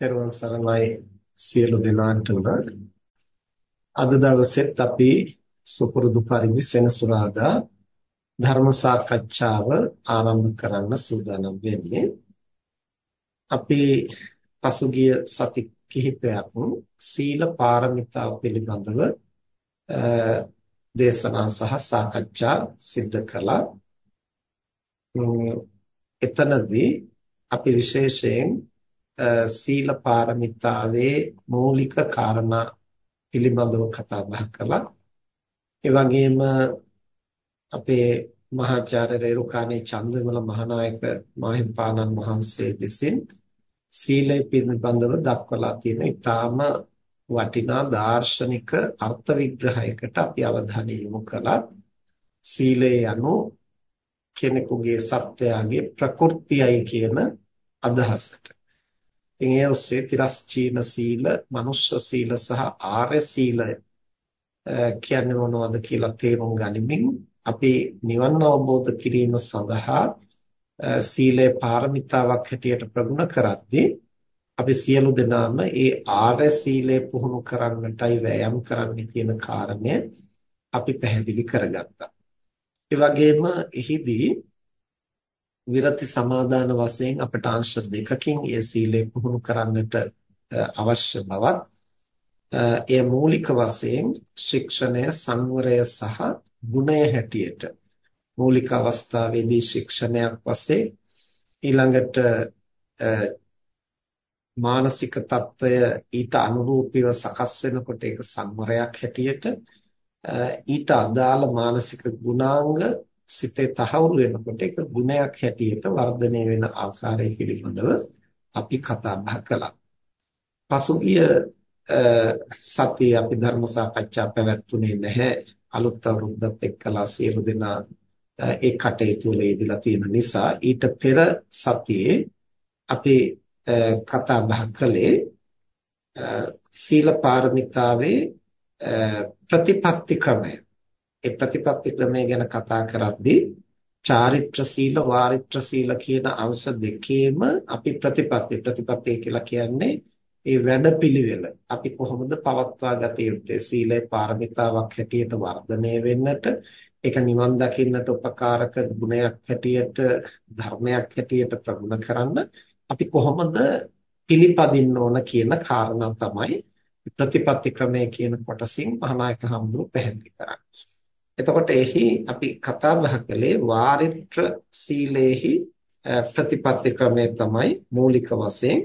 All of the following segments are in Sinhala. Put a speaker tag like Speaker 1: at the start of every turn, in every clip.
Speaker 1: පෙරවන් සරණයි සියලු දෙනාටම. අද දවසෙත් අපි සුපුරුදු පරිදි සෙනසුරාදා ධර්ම සාකච්ඡාව ආරම්භ කරන්න සූදානම් වෙන්නේ. අපි පසුගිය සති කිහිපයක් සීල පාරමිතාව පිළිබඳව දේශනා සහ සාකච්ඡා සිද්ධ කළා. එතනදී අපි විශේෂයෙන් සීල පාරමිතාවේ මූලික කාරණා පිළිබඳව කතා බහ කළා. ඒ වගේම අපේ මහාචාර්ය රේරුකාණේ චන්දවිමල මහානායක මාහිම්පාණන් වහන්සේ විසින් සීලය පිළිබඳව දක්වලා තියෙන ඊටාම වටිනා දාර්ශනික අර්ථ විග්‍රහයකට අපි අවධානය යොමු කළා. සීලය යනු කෙනෙකුගේ සත්‍යයගේ ප්‍රකෘතියයි කියන අදහසට. ඉතින් ඒ ඔස්සේ තිරස්චීන සීල, මනුෂ්‍ය සීල සහ ආර්ය සීලය කියන්නේ මොනවද කියලා තේරුම් ගනිමින් අපි නිවන් අවබෝධ කිරීම සඳහා සීලේ පාරමිතාවක් හැටියට ප්‍රගුණ කරද්දී අපි සියලු දෙනාම ඒ ආර්ය සීලය පුහුණු කරන්නටයි වෑයම් කරන්න කියන කාරණය අපි පැහැදිලි කරගත්තා. ඒ වගේම එහිදී විරති සමාදාන වශයෙන් අපට අංශ දෙකකින් ඒ සීලය පුහුණු කරන්නට අවශ්‍ය බවත් එය මූලික වශයෙන් ශික්ෂණය සංවරය සහ ගුණය හැටියට. මූලික අවස්ථාවේදී ශික්ෂණයක් වශයෙන් ඊළඟට මානසික తত্ত্বය ඊට අනුරූපීව සකස් වෙනකොට ඒක සංවරයක් හැටියට ඊට අදාළ මානසික ගුණාංග සිතේ තහවුරු වෙනකොට ඒක ගුණයක් හැටියට වර්ධනය වෙන ආකාරය පිළිබඳව අපි කතා බහ කළා. පසුගිය සතියේ අපි ධර්ම සාකච්ඡා පැවැත්වුණේ නැහැ. අලුත් අවුරුද්දත් එක්කලා සියලු දෙනා ඒ කටයුතු වල යෙදලා තියෙන නිසා ඊට පෙර සතියේ අපි කතා බහ කළේ සීල පාරමිතාවේ ප්‍රතිපත්ති ක්‍රමය ඒ ප්‍රතිපත්ති ක්‍රමය ගැන කතා කරද්දී චාරිත්‍ර සීල වාරිත්‍ර සීල කියන අංශ දෙකේම අපි ප්‍රතිපත්ති ප්‍රතිපත්ති කියලා කියන්නේ ඒ වැඩපිළිවෙල. අපි කොහොමද පවත්වා ගත යුත්තේ? සීලේ පාරමිතාවක් හැටියට වර්ධනය වෙන්නට ඒක නිවන් දකින්නට උපකාරක ගුණයක් හැටියට ධර්මයක් හැටියට ප්‍රගුණ කරන්න අපි කොහොමද පිළිපදින්න ඕන කියන කාරණා තමයි ප්‍රතිපත්ති ක්‍රමය කියන කොටසින් මහානායක හඳුරු පැහැදිලි කරන්නේ. එතකොට එහි අපි කතා බහ කළේ වාරිත්‍ර සීලේහි ප්‍රතිපත්ති ක්‍රමය තමයි මූලික වශයෙන්.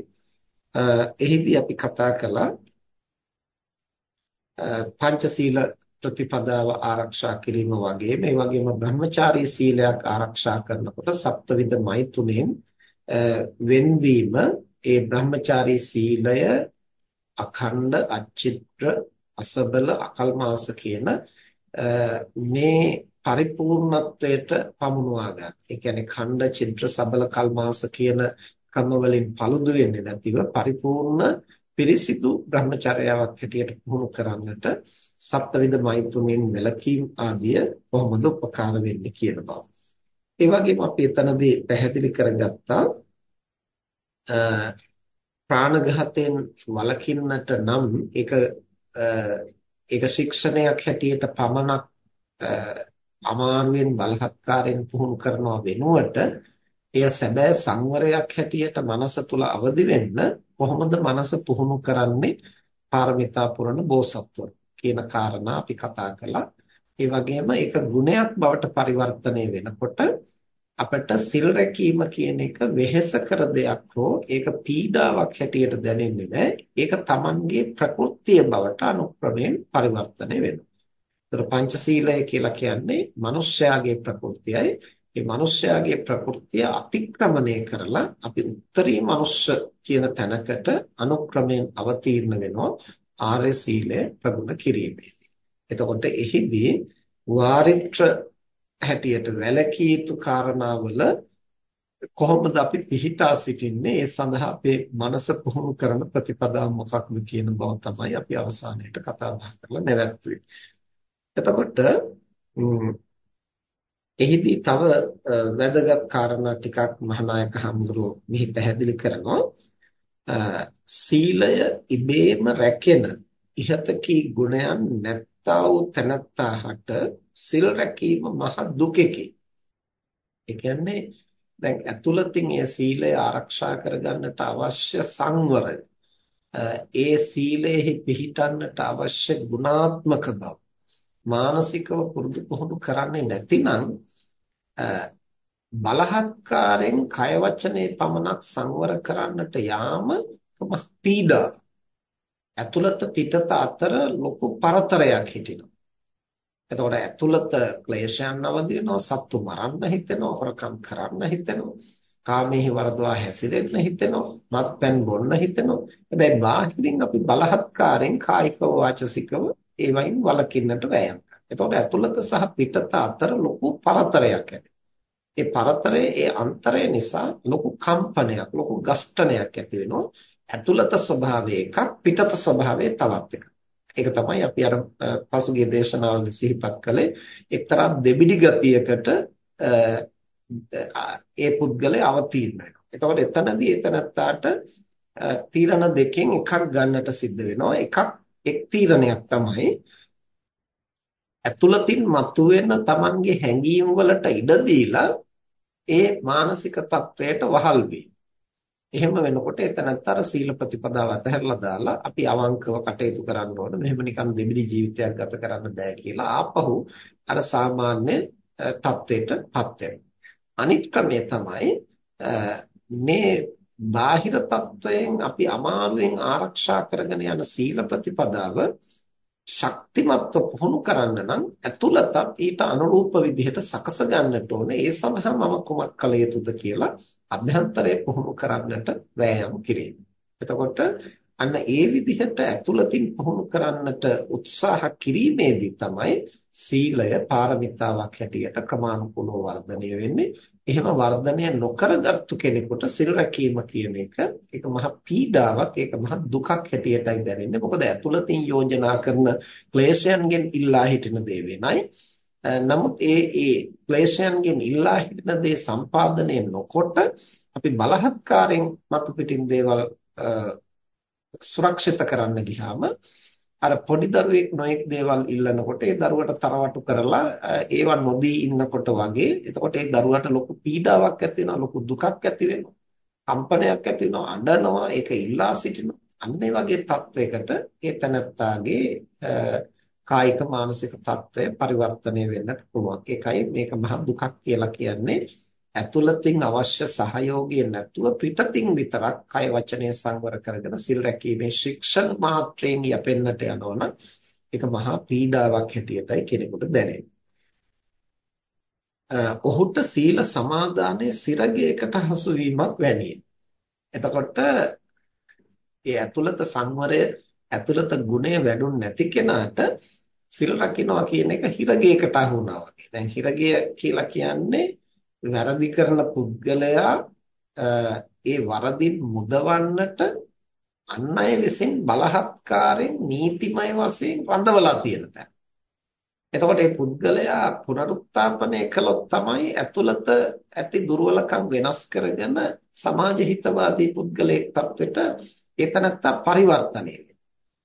Speaker 1: එහිදී අපි කතා කළා පංචශීල ප්‍රතිපදාව ආරක්ෂා කිරීම වගේ මේ වගේම බ්‍රහ්මචාරී සීලයක් ආරක්ෂා කරනකොට සප්තවිධ මෛතුනෙන් වෙන්වීම ඒ බ්‍රහ්මචාරී සීලය අඛණ්ඩ අචිත්‍ර අසබල අකල්මාස කියන මේ පරිපූර්ණත්වයට පමුණවා ගන්න. ඒ කියන්නේ ඛණ්ඩ චිත්‍ර සබල කල්මාස කියන ක්‍රම වලින් paludu වෙන්නේ නැතිව පරිපූර්ණ පිරිසිදු බ්‍රහ්මචර්යාවක් හැටියට පුහුණු කරන්නට සප්තවිධ මෛතුනෙන් මෙලකීම් ආදිය කොහොමද උපකාර වෙන්නේ කියන බව. ඒ වගේම අපි එතනදී පැහැදිලි කරගත්තා ප්‍රාණඝාතයෙන් වළකින්නට නම් ඒක ඒක ශික්ෂණයක් හැටියට පමණක් අමාරුවෙන් බලහත්කාරයෙන් පුහුණු කරනව වෙනුවට එය සැබෑ සංවරයක් හැටියට මනස තුල අවදි වෙන්න කොහොමද මනස පුහුණු කරන්නේ පාරමිතා පුරන බෝසත්වරු කියන කාරණා අපි කතා කළා. ඒ වගේම ඒක ගුණයක් බවට පරිවර්තනය වෙනකොට අපට සිල් රැකීම කියන එක වෙහෙසකර දෙයක් හෝ ඒක පීඩාවක් හැටියට දැනෙන්නේ නැහැ. ඒක Tamanගේ ප්‍රകൃතිය බවට අනුක්‍රමයෙන් පරිවර්තනය වෙනවා. ඒතර පංචශීලය කියලා කියන්නේ මිනිස්යාගේ ප්‍රകൃතියයි. ඒ මිනිස්යාගේ ප්‍රകൃතිය අතික්‍රමණය කරලා අපි උත්තරී මිනිස්ස කියන තැනකට අනුක්‍රමයෙන් අවතීර්ණ වෙනවා ආර්ය සීලය ප්‍රගුණ කිරීමේදී. එතකොට එහිදී වාරිත්‍ර හැටියට වැළකී යුතු කාරණාවල කොහොමද අපි පිහිටා සිටින්නේ ඒ සඳහා අපේ මනස පුහුණු කරන ප්‍රතිපදාව මොකක්ද කියන බව තමයි අපි අවසානයේට කතා බහ කරලා නැවැත්තුවේ. එතකොට එහිදී තව වැදගත් කාරණා ටිකක් මහානායක හඳුරෝ මෙහි පැහැදිලි කරනවා. සීලය ඉබේම රැකෙන ඉහතකී ගුණයන් නැත්තා වූ තැනැත්තාට සිල් රැකීම මහ දුකකි. ඒ කියන්නේ දැන් ඇතුළතින් ඒ සීලය ආරක්ෂා කරගන්නට අවශ්‍ය සංවරය ඒ සීලෙහි පිහිටන්නට අවශ්‍ය ගුණාත්මක බව මානසිකව පුරුදු පුහුණු කරන්නේ නැතිනම් බලහත්කාරයෙන් කය වචනේ පමණක් සංවර කරන්නට යාම පීඩා ඇතුළත පිටත අතර ලොකු පරතරයක් හිටිනවා එතකොට ඇතුළත ක්ලේශයන් අවදි වෙනවා සත්තු මරන්න හිතෙනවා හොරකම් කරන්න හිතෙනවා කාමයේ වරදවා හැසිරෙන්න හිතෙනවා මත්පැන් බොන්න හිතෙනවා. හැබැයි බාහිරින් අපි බලහත්කාරයෙන් කායිකව වාචසිකව ඒවයින් වළකින්නට වෑයම් කරනවා. එතකොට ඇතුළත සහ පිටත අතර ලොකු පරතරයක් ඇති. ඒ පරතරයේ ඒ අන්තරය නිසා ලොකු කම්පනයක් ලොකු ගස්ඨනයක් ඇති වෙනවා. ඇතුළත ස්වභාවය එකක් පිටත ස්වභාවය තවත් එකක්. ඒක තමයි අපි අර පසුගිය දේශනාවලදී සිහිපත් කළේ එක්තරා දෙබිඩි ගතියකට ඒ පුද්ගලයා අවතීර්ණ වෙනවා. එතකොට එතනදී එතනත්තාට තීරණ දෙකෙන් එකක් ගන්නට සිද්ධ වෙනවා. එකක් එක් තීරණයක් තමයි ඇතුළතින් මතුවෙන Tamanගේ හැඟීම් වලට ඉඩ දීලා ඒ මානසික තත්වයට වහල් වීම. එහෙම වෙනකොට එතනත් අර සීල ප්‍රතිපදාව අතහැරලා දාලා අපි අවංකව කටයුතු කරන්න ඕන. මෙහෙම නිකන් දෙබිඩි ජීවිතයක් ගත කරන්න බෑ කියලා ආපහු අර සාමාන්‍ය තත්ත්වයටපත් අනිත් ක්‍රමය තමයි මේ බාහිර තත්වයෙන් අපි අමාරුවෙන් ආරක්ෂා කරගෙන යන සීල ප්‍රතිපදාව ශක්තිමත්ව පුහුණු කරන්න නම් ඇතුළතත් ඊට අනුරූප විදිහට සකස ගන්නට ඕනේ. ඒ සඳහා මම කුමක් කළ යුතුද කියලා අභ්‍යන්තරය පුහුණු කරන්නට වෑයම් කිරීම. එතකොට අන්න ඒ විදිහට ඇතුළතින් පුහුණු කරන්නට උත්සාහ කිරීමේදී තමයි සීලය පාරමිතාවක් හැටියට ක්‍රමානුකූලව වර්ධනය වෙන්නේ. එහෙම වර්ධනය නොකරගත්තු කෙනෙකුට සිල් රැකීම කියන එක ඒක මහ පීඩාවක්, ඒක මහ දුකක් හැටියටයි දැනෙන්නේ. මොකද ඇතුළතින් යෝජනා කරන ක්ලේශයන්ගෙන් ඉල්ලා හිටින දේ වෙනයි. නමුත් ඒ ඒ ක්ලේශයන්ගෙන් ඉල්ලා හිටින දේ සම්පාදනය නොකොට අපි බලහත්කාරයෙන් මතු පිටින් දේවල් සුරක්ෂිත කරන්න ගියාම අර පොඩි දරුවෙක් නොඑක් දේවල් ඉල්ලනකොට ඒ දරුවට තරවටු කරලා ඒවා නොදී ඉන්නකොට වගේ එතකොට ඒ දරුවට ලොකු පීඩාවක් ඇති වෙනවා ලොකු දුකක් ඇති වෙනවා. කම්පනයක් ඇති වෙනවා අඬනවා ඒක ඉල්ලා සිටිනවා. අන්න ඒ වගේ තත්වයකට ඒ තනත්තාගේ කායික මානසික තත්ත්වය පරිවර්තනය වෙන්නට පුළුවන්. ඒකයි මේක මහ දුකක් කියලා කියන්නේ. ඇතුළතින් අවශ්‍ය සහයෝගය නැතුව පිටතින් විතරක් කය වචනය සංවර කරගෙන සිල් රැකීමේ ශික්ෂණ මාත්‍රයෙන් යැපෙන්නට යනවනම් ඒක මහා පීඩාවක් හැටියටයි කෙනෙකුට දැනෙන්නේ. ඔහුට සීල සමාදානයේ සිරගයකට හසු වීමක් වැනිය. එතකොට ඒ ඇතුළත සංවරය ඇතුළත ගුණය වැඩුන් නැති කෙනාට සිල් රකින්නවා කියන එක හිරගයකට අහු වුණා වගේ. දැන් හිරගය කියලා කියන්නේ වැරදි කරන පුද්ගලයා ඒ වරදින් මුදවන්නට අන් අය විසින් බලහත්කාරයෙන් නීතිමය වශයෙන් රඳවලා තියෙන තැන. එතකොට මේ පුද්ගලයා පුනරුත්ථාපනය කළොත් තමයි ඇතුළත ඇති දුර්වලකම් වෙනස් කරගෙන සමාජ හිතවාදී පුද්ගලයෙක් තත්වෙට ඒතනත්තා පරිවර්තනය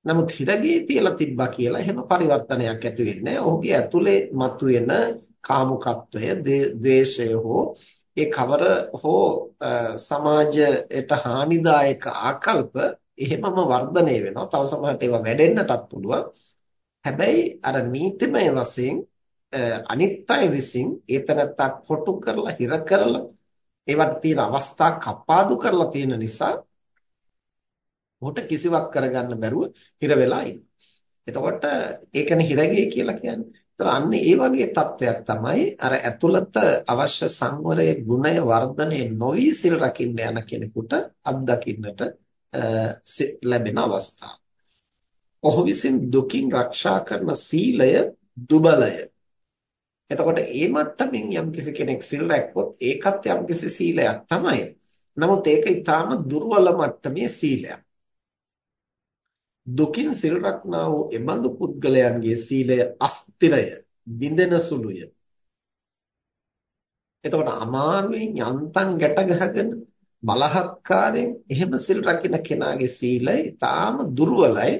Speaker 1: නමුත් හිරගේ තියලා තිබ්බා කියලා එහෙම පරිවර්තනයක් ඇති වෙන්නේ ඔහුගේ ඇතුලේ මතුවෙන කාමුකත්වය, ද්වේෂය හෝ ඒ කවර හෝ සමාජයට හානිදායක ආකල්ප එහෙමම වර්ධනය වෙනවා. තව සමහරට ඒවා වැඩෙන්නටත් පුළුවන්. හැබැයි අර නීතිමය වශයෙන් අනිත් අය විසින් ඒතනත්තා කොටු කරලා හිර කරලා ඒවට තියෙන අවස්ථා කප්පාදු කරලා තියෙන නිසා ඔහුට කිසිවක් කරගන්න බැරුව හිර වෙලා ඉන්නවා. එතකොට ඒකනේ හිරගේ කියලා කියන්නේ. ඒතර අන්න ඒ වගේ තත්වයක් තමයි අර ඇතුළත අවශ්‍ය සංවරයේ ගුණය වර්ධනය නොවි සිල් රකින්න යන කෙනෙකුට අත්දකින්නට ලැබෙන අවස්ථාව. ඔහු විසින් දුකින් රක්ෂා කරන සීලය දුබලය. එතකොට ඒ මට්ටමින් යම්කිසි කෙනෙක් සිල් රැක්කොත් ඒකත් යම්කිසි සීලයක් තමයි. නමුත් ඒක ඊටාම දුර්වල මට්ටමේ සීලයක්. දුකින් සිල් රක්නා වූ එබඳු පුද්ගලයන්ගේ සීලය අස්තිරය බිඳෙන සුළුය. එතකොට අමාරුවෙන් යන්තම් ගැට ගහගෙන බලහත්කාරයෙන් එහෙම සිල් රකින්න කෙනාගේ සීලය ඊටාම දුර්වලයි.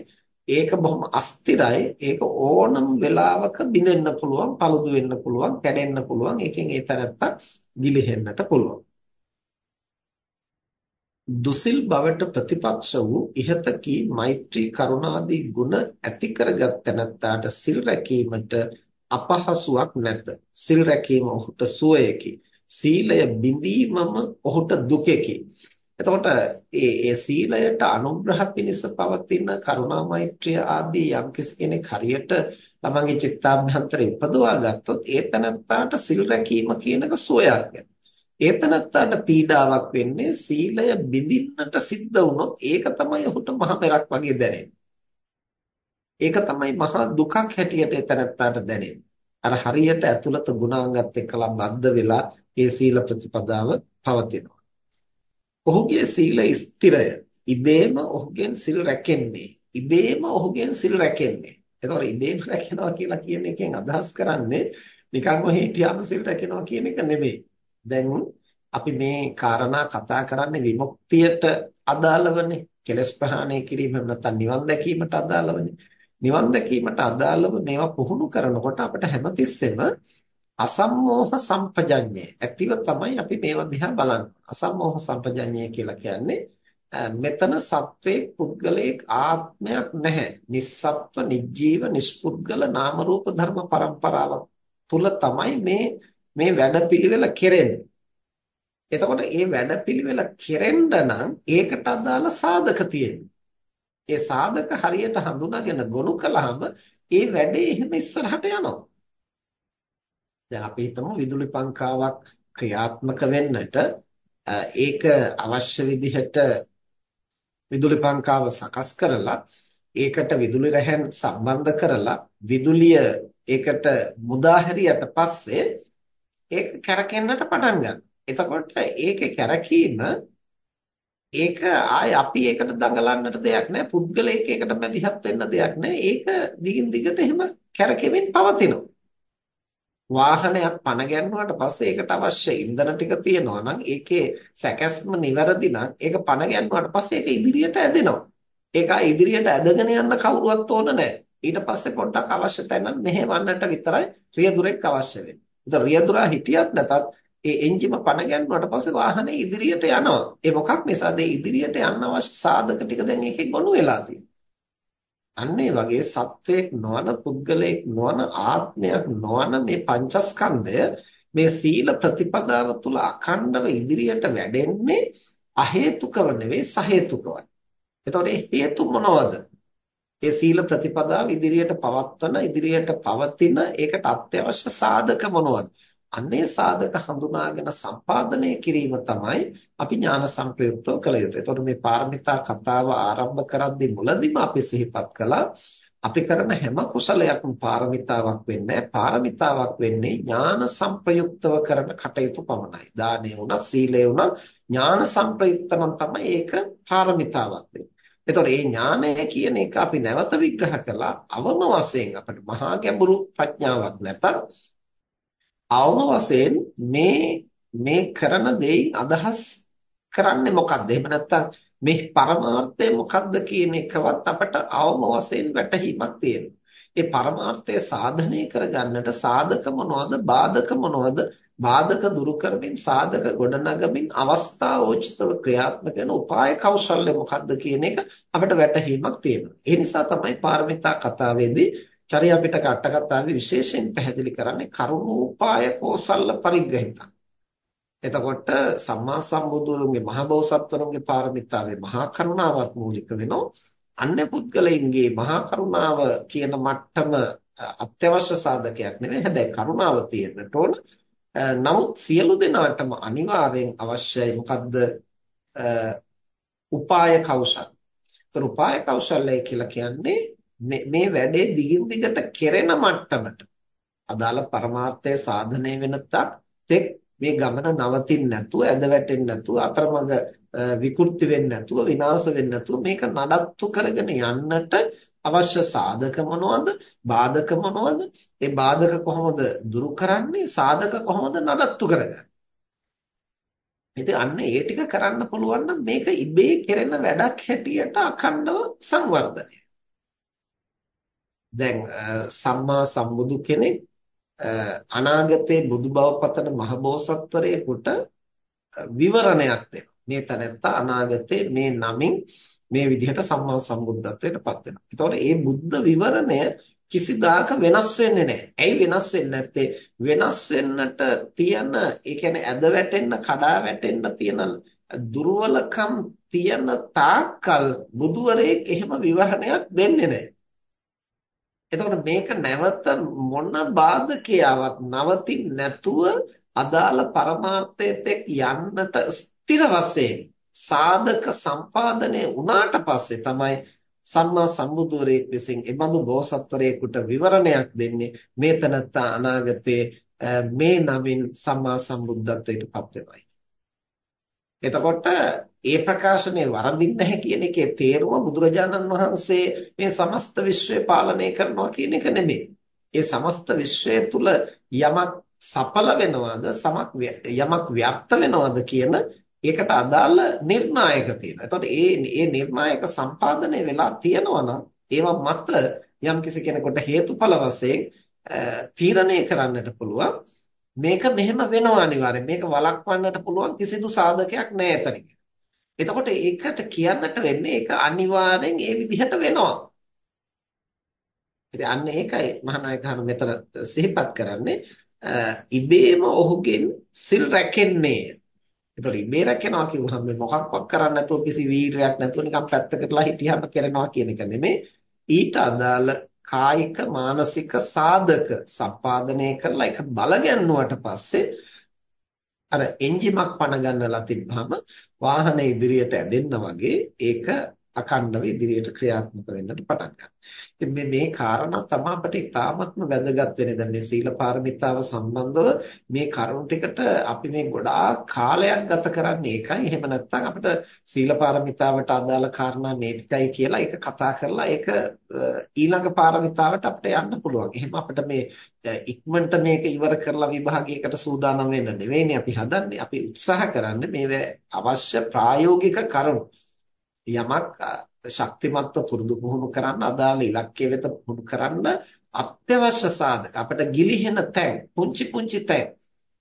Speaker 1: ඒක බොහොම අස්තිරයි. ඒක ඕනම වෙලාවක බිඳෙන්න පුළුවන්, paludu වෙන්න පුළුවන්, කැඩෙන්න පුළුවන්. ඒකෙන් ඒ තරත්ත ගිලිහෙන්නට පුළුවන්. දුසිල් බවට ප්‍රතිපක්ෂ වූ ඉහත කී මෛත්‍රී කරුණාදී ගුණ ඇති කරගත් තැනැත්තාට සිල් රැකීමට අපහසුයක් නැත. සිල් රැකීම ඔහුට සුවයකි. සීලය බිඳීමම ඔහුට දුකකි. එතකොට ඒ ඒ සීලයට අනුග්‍රහ පිණිස පවතින කරුණා මෛත්‍රිය ආදී යම් කෙනෙක් හරියට තමන්ගේ චිත්තාභ්‍යන්තරය ඉපදවා ගත්තොත් ඒ තනත්තාට සිල් රැකීම කියනක සුවයක් ඒ තනත්තාට පීඩාවක් වෙන්නේ සීලය බිඳින්නට සිද්ධ වුණොත් ඒක තමයි ඔහුට මහ පෙරක් වගේ දැනෙන්නේ. ඒක තමයි මහා දුකක් හැටියට ඒ තනත්තාට දැනෙන්නේ. අර හරියට ඇතුළත ගුණාංගත් එක්කලා බද්ධ වෙලා ඒ සීල ප්‍රතිපදාව පවතිනවා. ඔහුගේ සීල ස්ථිරය. ඉබේම ඔහුගෙන් සිල් රැකෙන්නේ. ඉබේම ඔහුගෙන් සිල් රැකෙන්නේ. එතකොට ඉබේම රැකෙනවා කියලා කියන එකෙන් අදහස් කරන්නේ නිකන්ම හිටියාම සිල් රැකෙනවා කියන එක නෙමෙයි. දැන් අපි මේ කාරණා කතා කරන්නේ විමුක්තියට අදාළවනේ. කෙලස් ප්‍රහාණය කිරීම නැත්නම් නිවන් දැකීමට අදාළවනේ. නිවන් දැකීමට අදාළව මේවා පුහුණු කරනකොට අපිට හැමතිස්සෙම අසම්මෝහ සම්පජඤ්ඤය ඇතිව තමයි අපි මේවා දිහා බලන්නේ. අසම්මෝහ සම්පජඤ්ඤය කියලා කියන්නේ මෙතන සත්වයේ පුද්ගලයක ආත්මයක් නැහැ. නිස්සත්ව, නිජීව, නිෂ්පුද්ගල නාම රූප ධර්ම පරම්පරාවක් තුල තමයි මේ මේ වැඩපිළිවෙල කෙරෙන්නේ. එතකොට මේ වැඩපිළිවෙල කෙරෙන්න නම් ඒකට අදාළ සාධක තියෙනවා. ඒ සාධක හරියට හඳුනාගෙන ගොනු කළාම ඒ වැඩේ එහෙම ඉස්සරහට යනවා. දැන් අපි හිතමු විදුලි පංකාවක් ක්‍රියාත්මක වෙන්නට ඒක අවශ්‍ය විදිහට විදුලි පංකාව සකස් කරලා ඒකට විදුලි රැහැන් සම්බන්ධ කරලා විදුලිය ඒකට මුදා හැරියට පස්සේ ඒක කැරකෙන්නට පටන් ගන්නවා. එතකොට ඒකේ කැරකීම ඒක ආයි අපි ඒකට දඟලන්නට දෙයක් නැහැ. පුද්ගලයෙක් ඒකට මැදිහත් වෙන්න දෙයක් නැහැ. ඒක දිගින් දිගට එහෙම කැරකෙමින් පවතිනවා. වාහනයක් පණ ගැන්නුවාට පස්සේ ඒකට අවශ්‍ය ඉන්ධන ටික තියෙනවා නම් ඒකේ සැකැස්ම නිවැරදි නම් ඒක පණ ගැන්නුවාට පස්සේ ඒක ඉදිරියට ඇදෙනවා. ඒක ඉදිරියට ඇදගෙන යන්න කවුරුවත් ඕන නැහැ. ඊට පස්සේ පොඩ්ඩක් අවශ්‍ය තැන මෙහෙවන්නට විතරයි රියදුරෙක් අවශ්‍ය වෙන්නේ. ඒතර රියදුරා හිටියත් නැතත් ඒ එන්ජිම පණ ගැන්නුවාට පස්සේ වාහනේ ඉදිරියට යනවා. ඒ මොකක් නිසාද? ඉදිරියට යන්න අවශ්‍ය සාධක ටික දැන් ඒකේ ගොනු වෙලා තියෙනවා. අන්න ඒ වගේ සත්වයක් නොවන පුද්ගලයෙක් නොවන ආත්මයක් නොවන මේ පංචස්කන්ධය මේ සීල ප්‍රතිපදාව තුළ අඛණ්ඩව ඉදිරියට වැඩෙන්නේ අහේතුකව නෙවෙයි සහේතුකවයි. එතකොට හේතු මොනවද? ඒ සීල ප්‍රතිපදාව ඉදිරියට පවත්වන ඉදිරියට පවතින ඒකට අත්‍යවශ්‍ය සාධක මොනවද? අන්නේ සාධක හඳුනාගෙන සම්පාදනය කිරීම තමයි අපි ඥාන සංප්‍රයුක්තව කළ යුත්තේ. එතකොට මේ පාරමිතා කතාව ආරම්භ කරද්දී මුලදිම අපි සිහිපත් කළා අපි කරන හැම කුසලයක්ම පාරමිතාවක් වෙන්නේ පාරමිතාවක් වෙන්නේ ඥාන සංප්‍රයුක්තව කරන කටයුතු පමණයි. දානය වුණත් සීලය වුණත් ඥාන සංප්‍රයුක්ත නම් තමයි ඒක පාරමිතාවක් වෙන්නේ. එතකොට මේ ඥානය කියන එක අපි නැවත විග්‍රහ කළා අවම වශයෙන් අපිට මහා ගැඹුරු ප්‍රඥාවක් නැතත් අවම වශයෙන් මේ මේ කරන දෙයින් අදහස් කරන්නේ මොකක්ද? එහෙම නැත්නම් මේ පරමාර්ථය මොකක්ද කියන එකවත් අපට අවම වශයෙන් වැටහීමක් තියෙනවා. ඒ පරමාර්ථය සාධනය කරගන්නට සාධක මොනවද? බාධක මොනවද? බාධක දුරු කරමින් සාධක ගොඩනගමින් අවස්ථාවෝචිතව ක්‍රියාත්මක වෙන උපාය කෞශල්‍ය මොකක්ද කියන එක අපිට වැටහීමක් තියෙනවා. ඒ නිසා තමයි පාරමිතා කතාවේදී චර්යා පිටක අට කතාවේ විශේෂයෙන් පැහැදිලි කරන්නේ කරුණෝපාය කෝසල්ල පරිග්‍රහිත. එතකොට සම්මා සම්බුදුරුන්ගේ මහ බෝසත්වරුන්ගේ පාරමිතාවේ මහා කරුණාවත් මූලික වෙනවා. අන්‍ය පුද්ගලයින්ගේ මහා කරුණාව කියන මට්ටම අත්‍යවශ්‍ය සාධකයක් නෙවෙයි. හැබැයි කරුණාව තියෙන්නට ඕන. නමුත් සියලු දෙනාටම අනිවාර්යෙන් අවශ්‍යයි මොකද්ද? උපාය කෞශල. ඒතර උපාය කෞශල්‍ය කියලා කියන්නේ මේ වැඩේ දිගින් දිගට කෙරෙන මට්ටමට අදාළ පරමාර්ථය සාධනය වෙන තෙක් මේ ගමන නවතින්න නැතුව ඇද වැටෙන්න නැතුව අතරමඟ විකෘති වෙන්න නැතුව විනාශ වෙන්න නැතුව මේක නඩත්තු කරගෙන යන්නට අවශ්‍ය සාධක මොනවද බාධක මොනවද ඒ බාධක කොහොමද දුරු කරන්නේ සාධක කොහොමද නඩත්තු කරගන්නේ ඉතින් අන්න ඒ ටික කරන්න පුළුවන් නම් මේක ඉබේ කෙරෙන වැඩක් හැටියට අඛණ්ඩව සංවර්ධනය. දැන් සම්මා සම්බුදු කෙනෙක් අනාගතයේ බුදු බව පතන මහබෝසත්වරයෙකුට විවරණයක් දෙනවා. මේ තැනැත්තා අනාගතයේ මේ නමින් මේ විදිහට සම්මා සම්බුද්ධත්වයට පත් වෙනවා. එතකොට මේ බුද්ධ විවරණය කිසිදාක වෙනස් වෙන්නේ නැහැ. ඇයි වෙනස් වෙන්නේ නැත්තේ? වෙනස් වෙන්නට තියෙන, ඒ කියන්නේ ඇද වැටෙන්න, කඩා වැටෙන්න තියෙන දුර්වලකම් තියෙන තාක්කල් බුදුවරයෙක් එහෙම විවරණයක් දෙන්නේ නැහැ. එතකොට මේක නැවත මොන බාධකයාවක් නවතින් නැතුව අදාළ පරමාර්ථයට යන්නට ස්ථිර වශයෙන් සාධක සම්පාදනය වුණාට පස්සේ තමයි සම්මා සම්බුදුරෙක් විසින් එබඳු බෝසත්වරයෙකුට විවරණයක් දෙන්නේ මේ තනත්තා අනාගතයේ මේ නමින් සම්මා සම්බුද්ධත්වයට පත් වෙනවායි. එතකොට ඒ ප්‍රකාශනය වරදින්න නැහැ කියන එකේ තේරුම බුදුරජාණන් වහන්සේ මේ සමස්ත විශ්වය පාලනය කරනවා කියන එක නෙමෙයි. ඒ සමස්ත විශ්වය තුල යමක් සඵල වෙනවද සමක් යමක් વ્યර්ථ වෙනවද කියන ඒකට අදාළ නිර්ණායක තියෙනවා. එතකොට ඒ ඒ නිර්ණායක සම්පාදනය වෙලා තියෙනවා නම් ඒවා මත යම්කිසි කෙනෙකුට හේතුඵල වශයෙන් තීරණය කරන්නට පුළුවන්. මේක මෙහෙම වෙනවා අනිවාර්යෙන්. මේක වළක්වන්නට පුළුවන් කිසිදු සාධකයක් නැහැ එතනින්. එතකොට ඒකට කියන්නට වෙන්නේ ඒක අනිවාර්යෙන් ඒ විදිහට වෙනවා. ඉතින් අන්න ඒකයි මහානායකහරු මෙතන සිහිපත් කරන්නේ ඉබේම ඔහුගෙන් සිල් රැකෙන්නේ ඒතකොට ඉබේ රැකෙනවා කිව්වහම මේ මොකක්වත් කරන්නේ නැතුව කිසි වීරයක් නැතුව නිකන් පැත්තකටලා හිටියම කරනවා කියන එක නෙමෙයි. ඊට අදාළ කායික මානසික සාධක සම්පාදනය කරලා ඒක බල ගැන්නුවට පස්සේ අර එන්ජිමක් පණ ගන්නලා තිබ්බහම වාහනේ ඉදිරියට ඇදෙන්න වගේ ඒක අකණ්ඩව ඉදිරියට ක්‍රියාත්මක වෙන්නට පටන් ගන්නවා. ඉතින් මේ මේ කාරණා තමයි අපිට ඉතාමත්ම වැදගත් වෙන්නේ. දැන් මේ සීල පාරමිතාව සම්බන්ධව මේ කරුණු ටිකට අපි මේ ගොඩාක් කාලයක් ගත කරන්නේ ඒකයි. එහෙම නැත්නම් අපිට සීල පාරමිතාවට අදාළ කාරණා මේ ටිකයි කියලා ඒක කතා කරලා ඒක ඊළඟ පාරමිතාවට අපිට යන්න පුළුවන්. එහෙම අපිට මේ ඉක්මනට මේක ඉවර කරලා විභාගයකට සූදානම් වෙන්න නෙවෙයිනේ අපි හදන්නේ. අපි උත්සාහ කරන්නේ මේ අවශ්‍ය ප්‍රායෝගික කරුණු යමක් ශක්තිමත්ව පුරුදු පුහුණු කරන්න අදාළ ඉලක්කය වෙත පුහුණු කරන්න අත්‍යවශ්‍ය සාධක අපිට ගිලිහෙන තැන් පුංචි පුංචි තැන්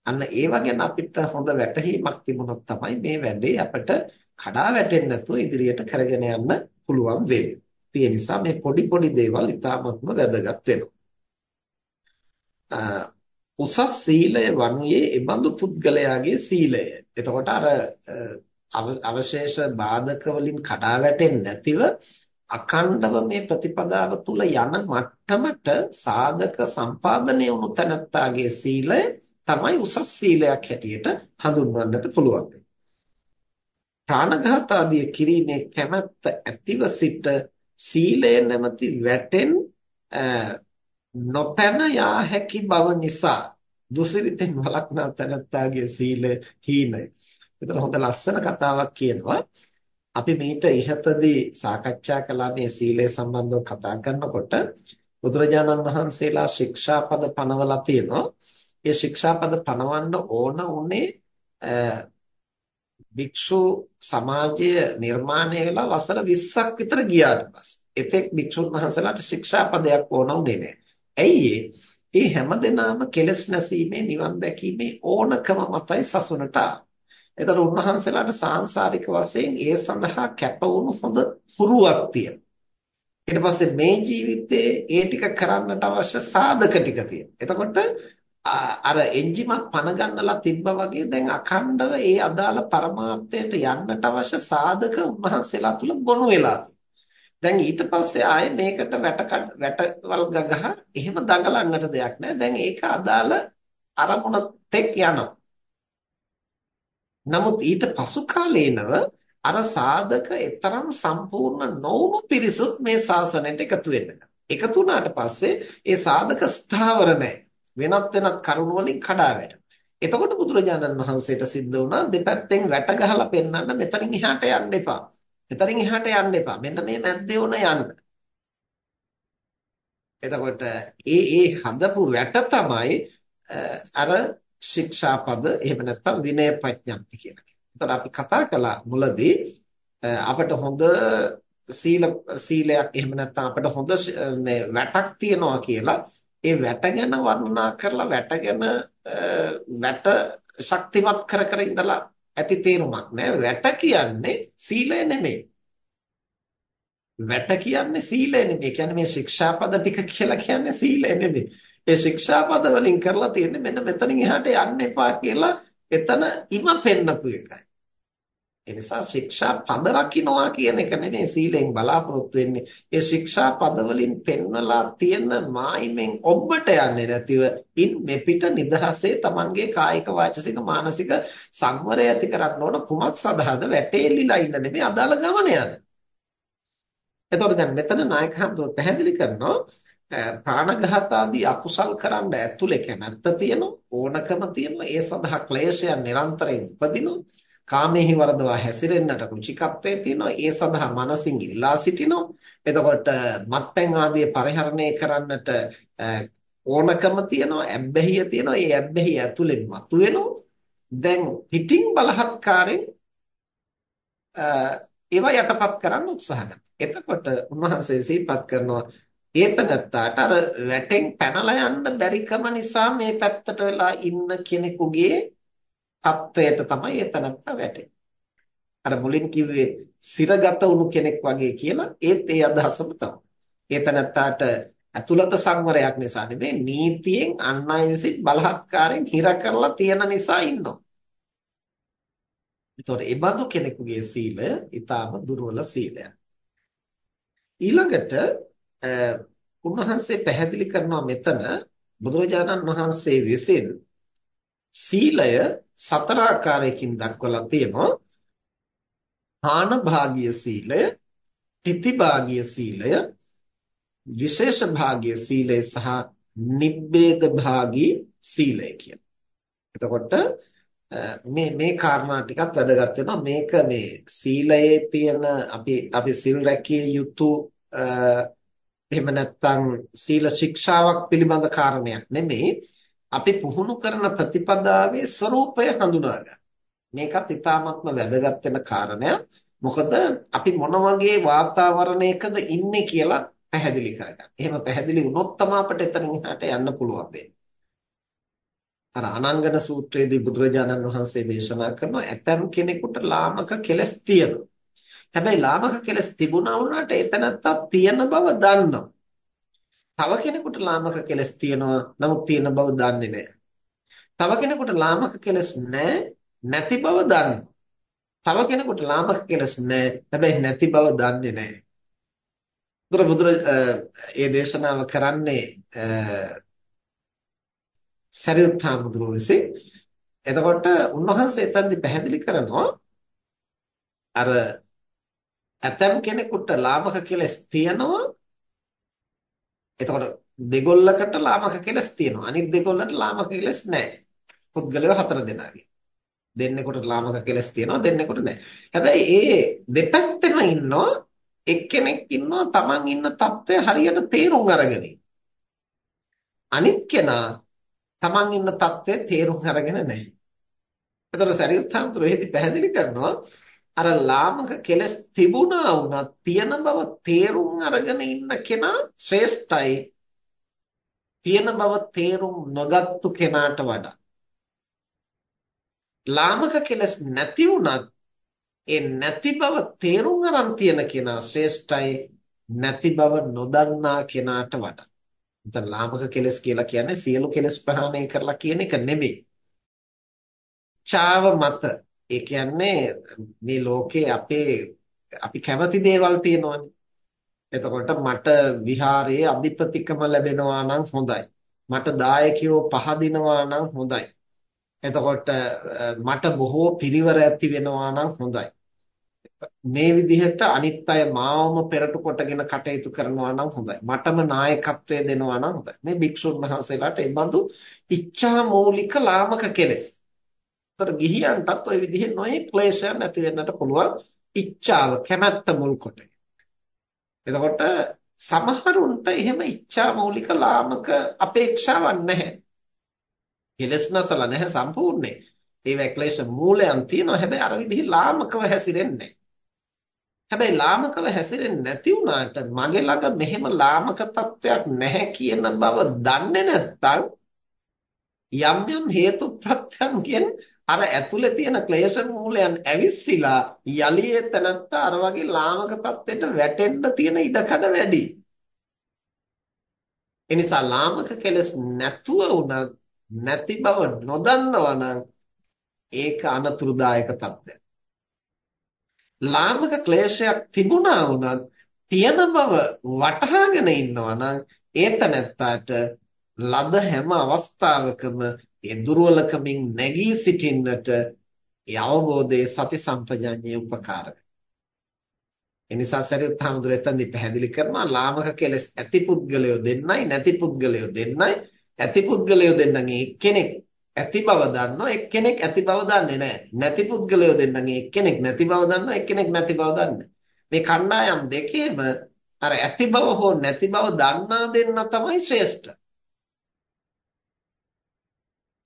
Speaker 1: අන්න ඒව ගැන අපිට හොඳ වැටහීමක් තිබුණොත් තමයි මේ වැඩේ අපිට කඩා වැටෙන්නේ නැතුව ඉදිරියට කරගෙන යන්න පුළුවන් වෙන්නේ. ඒ නිසා මේ පොඩි පොඩි දේවල් ඉතාමත්ම වැදගත් වෙනවා. උසස් සීලය වනුයේ එබඳු පුද්ගලයාගේ සීලය. එතකොට අර අවශේෂ බාධක වලින් කඩා වැටෙන්නේ නැතිව අඛණ්ඩව මේ ප්‍රතිපදාව තුල යන මට්ටමට සාධක සම්පාදනය වුණු තැනත්තාගේ සීලය තමයි උසස් සීලයක් හැටියට හඳුන්වන්නට පුළුවන්. ප්‍රාණඝාත ආදී කිරීමේ කැමැත්ත ඇතිව සිට සීලය නැමැති වැටෙන් නොපැන යා හැකි බව නිසා දුසිරිතෙන් වළක්නා තැනත්තාගේ සීලය හීනයි. එතන හොඳ ලස්සන කතාවක් කියනවා. අපි මීට ඉහතදී සාකච්ඡා කළා මේ සීලය සම්බන්ධව කතා කරනකොට බුදුරජාණන් වහන්සේලා ශික්ෂාපද පනවලා තියෙනවා. ඒ ශික්ෂාපද පනවන්න ඕන උනේ භික්ෂු සමාජය නිර්මාණය වෙලා වසර 20ක් විතර ගියාට පස්සේ. එතෙක් භික්ෂුන් වහන්සේලාට ශික්ෂාපදයක් ඕන උනේ නැහැ. ඇයි ඒ හැමදෙනාම කෙලස් නැසීමේ නිවන් දැකීමේ ඕනකම මතයි සසුනට ආවේ. එතකොට උන්වහන්සේලාට සාංශාරික වශයෙන් ඒ සඳහා කැප වුණු හොඳ පුරුවක් තියෙනවා. ඊට පස්සේ මේ ජීවිතේ ඒ ටික කරන්නට අවශ්‍ය සාධක ටික තියෙනවා. එතකොට අර එන්ජිමක් පන ගන්නලා තිබ්බා වගේ දැන් අඛණ්ඩව ඒ අදාළ පරමාර්ථයට යන්නට අවශ්‍ය සාධක උන්වහන්සේලා තුල ගොනු වෙලා දැන් ඊට පස්සේ ආයේ මේකට වැට වැටවල් ගගහ එහෙම දඟලන්නට දෙයක් නැහැ. දැන් ඒක අදාළ අරමුණ තෙක් යනවා. නමුත් ඊට පසු කාලේනව අර සාධක ඊතරම් සම්පූර්ණ නොවුණු පිරිසුත් මේ ශාසනයට එකතු වෙන්න එකතු වුණාට පස්සේ ඒ සාධක ස්ථාවර නැහැ. වෙනත් වෙනත් කරුණු වලින් කඩා වැටෙනවා. එතකොට බුදුරජාණන් වහන්සේට සිද්ධ වුණා දෙපැත්තෙන් වැට ගහලා පෙන්වන්න මෙතනින් එහාට යන්න එපා. මෙතනින් එහාට යන්න එපා. මෙන්න මේ මැද්දේ උන යන්න. එතකොට ඒ ඒ හදපු වැට තමයි අර ශික්ෂාපද එහෙම නැත්නම් විනය ප්‍රඥප්ති කියලා එතකොට අපි කතා කළා මුලදී අපිට හොඳ සීල සීලයක් එහෙම නැත්නම් අපිට හොඳ මේ වැටක් තියනවා කියලා ඒ වැට ගැන වර්ණනා කරලා වැට ගැන වැට ශක්තිමත් කර කර ඉඳලා ඇති තේරුමක් නෑ වැට කියන්නේ සීලය නෙමෙයි. වැට කියන්නේ සීලය නෙමෙයි. කියන්නේ මේ ශික්ෂාපද ටික කියලා කියන්නේ සීලය නෙමෙයි. ඒ ශික්ෂාපද වලින් කරලා තියෙන්නේ මෙන්න මෙතනින් එහාට යන්න එපා කියලා එතන ඉම පෙන්නපු එකයි ඒ නිසා ශික්ෂා පද රකින්නවා කියන එක නෙමෙයි සීලෙන් බලාපොරොත්තු වෙන්නේ. ඒ ශික්ෂා පද වලින් පෙන්වලා තියෙන මායිමෙන් ඔබට යන්නේ නැතිව ඉන් මෙපිට නිදහසේ Tamanගේ කායික වාචසික මානසික සංවරය ඇති කරන්න ඕන කුමක් සඳහාද වැටේලිලා ඉන්න නෙමෙයි අදාළ ගමන යන්න. එතකොට දැන් මෙතන නායක හඳුර පැහැදිලි කරනවා ප්‍රාණඝාත ආදී අකුසල් කරන්න ඇතුලේ කැමැත්ත තියෙනවා ඕනකම තියෙනවා. ඒ සඳහා ක්ලේශයන් නිරන්තරයෙන් උපදිනවා. කාමෙහි වරදවා හැසිරෙන්නට රුචිකත්වයේ තියෙනවා. ඒ සඳහා මනසින් ඉල්ලා සිටිනවා. එතකොට මත්පැන් ආදී පරිහරණය කරන්නට ඕනකම තියෙනවා. ඇබ්බැහිය තියෙනවා. ඒ ඇබ්බැහිය ඇතුලෙන් මතුවෙනවා. දැන් පිටින් බලහත්කාරයෙන් ඒවා යටපත් කරන්න උත්සාහ එතකොට උන්වහන්සේ සිහිපත් කරනවා ඒතනත්තාට අර වැටෙන් පැනලා යන්න බැරිකම නිසා මේ පැත්තට වෙලා ඉන්න කෙනෙකුගේ තත්වයට තමයි එතනත්තා වැටෙන්නේ. අර මුලින් කිව්වේ සිරගත වුණු කෙනෙක් වගේ කියලා ඒත් ඒ අදහසම තමයි. එතනත්තාට අතුලත සංවරයක් නිසා නෙමෙයි නීතියෙන් අන් අය විසින් බලහත්කාරයෙන් හිර කරලා තියෙන නිසා ඉන්නවා. ඒතකොට ඒ බඳු කෙනෙකුගේ සීලය ඊටාම දුර්වල සීලයක්. ඊළඟට උන්වහන්සේ පැහැදිලි කරනවා මෙතන බුදුරජාණන් වහන්සේ විසින් සීලය සතර ආකාරයකින් දක්වලා තියෙනවා. හාන භාගීය සීලය, තිති භාගීය සීලය, විශේෂ භාගීය සීලය සහ නිබ්බේද භාගී සීලය කියන. එතකොට මේ මේ කාරණා ටිකත් වැදගත් වෙනවා මේක මේ සීලයේ තියෙන අපි අපි සිල් රැකිය යුතු එහෙම නැත්නම් සීල ශික්ෂාවක් පිළිබඳ කාරණයක් නෙමෙයි අපි පුහුණු කරන ප්‍රතිපදාවේ ස්වરૂපය හඳුනා ගන්න. මේකත් ඊටාත්ම වැදගත් වෙන කාරණයක්. මොකද අපි මොන වගේ වාතාවරණයකද ඉන්නේ කියලා පැහැදිලි කරගන්න. එහෙම පැහැදිලි වුණොත් තමයි අපිට එතනින් එහාට යන්න පුළුවන් වෙන්නේ. අර අනංගන සූත්‍රයේදී බුදුරජාණන් වහන්සේ දේශනා කරනවා ඇතම් කෙනෙකුට ලාමක කෙලස් තියෙනවා. හැබැයි ලාමක කෙලස් තිබුණා වුණාට එතනත්තා තියෙන බව දන්නවා. තව කෙනෙකුට ලාමක කෙලස් තියෙනවා නමුත් තියෙන බව දන්නේ නැහැ. තව කෙනෙකුට ලාමක කෙලස් නැහැ නැති බව දන්නවා. තව කෙනෙකුට ලාමක කෙලස් නැහැ හැබැයි නැති බව දන්නේ නැහැ. බුදුර බුදුර ඒ දේශනාව කරන්නේ සරියුත් හාමුදුරුවෝ විසින්. එතකොට උන්වහන්සේ එතනදි පැහැදිලි කරනවා අර ඇතම් කෙනෙකුට ලාමක කෙලස් තියෙනවා. එතකොට දෙගොල්ලකට ලාමක කෙලස් තියෙනවා. අනිත් දෙගොල්ලන්ට ලාමක කෙලස් නැහැ. පුද්ගලයව හතර දෙනාගේ. දෙන්නෙකුට ලාමක කෙලස් තියෙනවා දෙන්නෙකුට නැහැ. හැබැයි ඒ දෙපැත්තම ඉන්නවා එක්කෙනෙක් ඉන්නවා Taman ඉන්න தත්ත්වය හරියට තේරුම් අරගෙන. අනිත් කෙනා Taman ඉන්න தත්ත්වය තේරුම් අරගෙන නැහැ. එතකොට සරියුත් හාමුදුරුවෝ එහෙදි පැහැදිලි කරනවා අර ලාමක කෙලස් තිබුණා වුණත් තියෙන බව තේරුම් අරගෙන ඉන්න කෙනා ශ්‍රේෂ්ඨයි තියෙන බව තේරුම් නොගත්තු කෙනාට වඩා ලාමක කෙලස් නැති වුණත් ඒ නැති බව තේරුම් අරන් තියෙන කෙනා ශ්‍රේෂ්ඨයි නැති බව නොදන්නා කෙනාට වඩා. නැත්නම් ලාමක කෙලස් කියලා කියන්නේ සියලු කෙලස් ප්‍රහාණය කරලා කියන එක නෙමෙයි. ඡාව මත ඒ කියන්නේ මේ ලෝකේ අපේ අපි කැමති දේවල් තියෙනවානේ. එතකොට මට විහාරයේ අධිපතිකම ලැබෙනවා නම් හොඳයි. මට දායකයෝ පහදිනවා නම් හොඳයි. එතකොට මට බොහෝ පිරිවර ඇති වෙනවා නම් හොඳයි. මේ විදිහට අනිත් අය මාවම පෙරටු කොටගෙන කටයුතු කරනවා නම් හොඳයි. මටම නායකත්වය දෙනවා නම් හොඳයි. මේ භික්ෂුන් වහන්සේලාට ඒ බඳු ඉච්ඡා මූලික ලාමක කෙලෙස් ඒතර ගිහියන්ටත් ওই විදිහේ නොයේ ක්ලේශයන් ඇති වෙන්නට පුළුවන් ඉච්ඡාව කැමැත්ත මුල් කොට. එතකොට සමහරුන්ට එහෙම ඉච්ඡා මූලික ලාමක අපේක්ෂාවක් නැහැ. කෙලස් නැසලා නැහැ සම්පූර්ණේ. ඒවා ක්ලේශ මූලයන් තියෙනවා. හැබැයි අර විදිහේ ලාමකව හැසිරෙන්නේ හැබැයි ලාමකව හැසිරෙන්නේ නැති වුණාට මගේ ළඟ මෙහෙම ලාමක තත්වයක් නැහැ කියන බව දන්නේ නැත්නම් යම් යම් හේතු ප්‍රත්‍යයන්ගෙන් අර ඇතුලේ තියෙන ක්ලේශ මූලයන් ඇවිස්සීලා යලි එතනත්ත අර වගේ ලාමක තත්ත්වයට වැටෙන්න තියෙන ඉඩකඩ වැඩි. එනිසා ලාමක කෙලස් නැතුව උනත් නැති බව නොදන්නවා නම් ඒක අනතුරුදායක තත්ත්වයක්. ලාමක ක්ලේශයක් තිබුණා වුණත් තියෙන බව වටහාගෙන ඉන්නවා නම් ඒත නැත්තාට ලද හැම අවස්ථාවකම ඒ දුර්වලකමින් නැගී සිටින්නට ඒ අවබෝධයේ සති සම්පජඤ්ඤය උපකාර එනිසා සරියුත් හාමුදුරුවෝ එතනදී පැහැදිලි කරනවා ලාමක කෙලස් ඇති පුද්ගලයෝ දෙන්නයි නැති පුද්ගලයෝ දෙන්නයි. ඇති පුද්ගලයෝ දෙන්නගේ එක්කෙනෙක් ඇති බව දන්නවා එක්කෙනෙක් ඇති බව දන්නේ නැහැ. නැති පුද්ගලයෝ දෙන්නගේ එක්කෙනෙක් නැති බව දන්නවා එක්කෙනෙක් නැති බව දන්නේ මේ කණ්ඩායම් දෙකේම අර ඇති බව හෝ නැති බව දන්නා දෙන්න තමයි ශ්‍රේෂ්ඨ.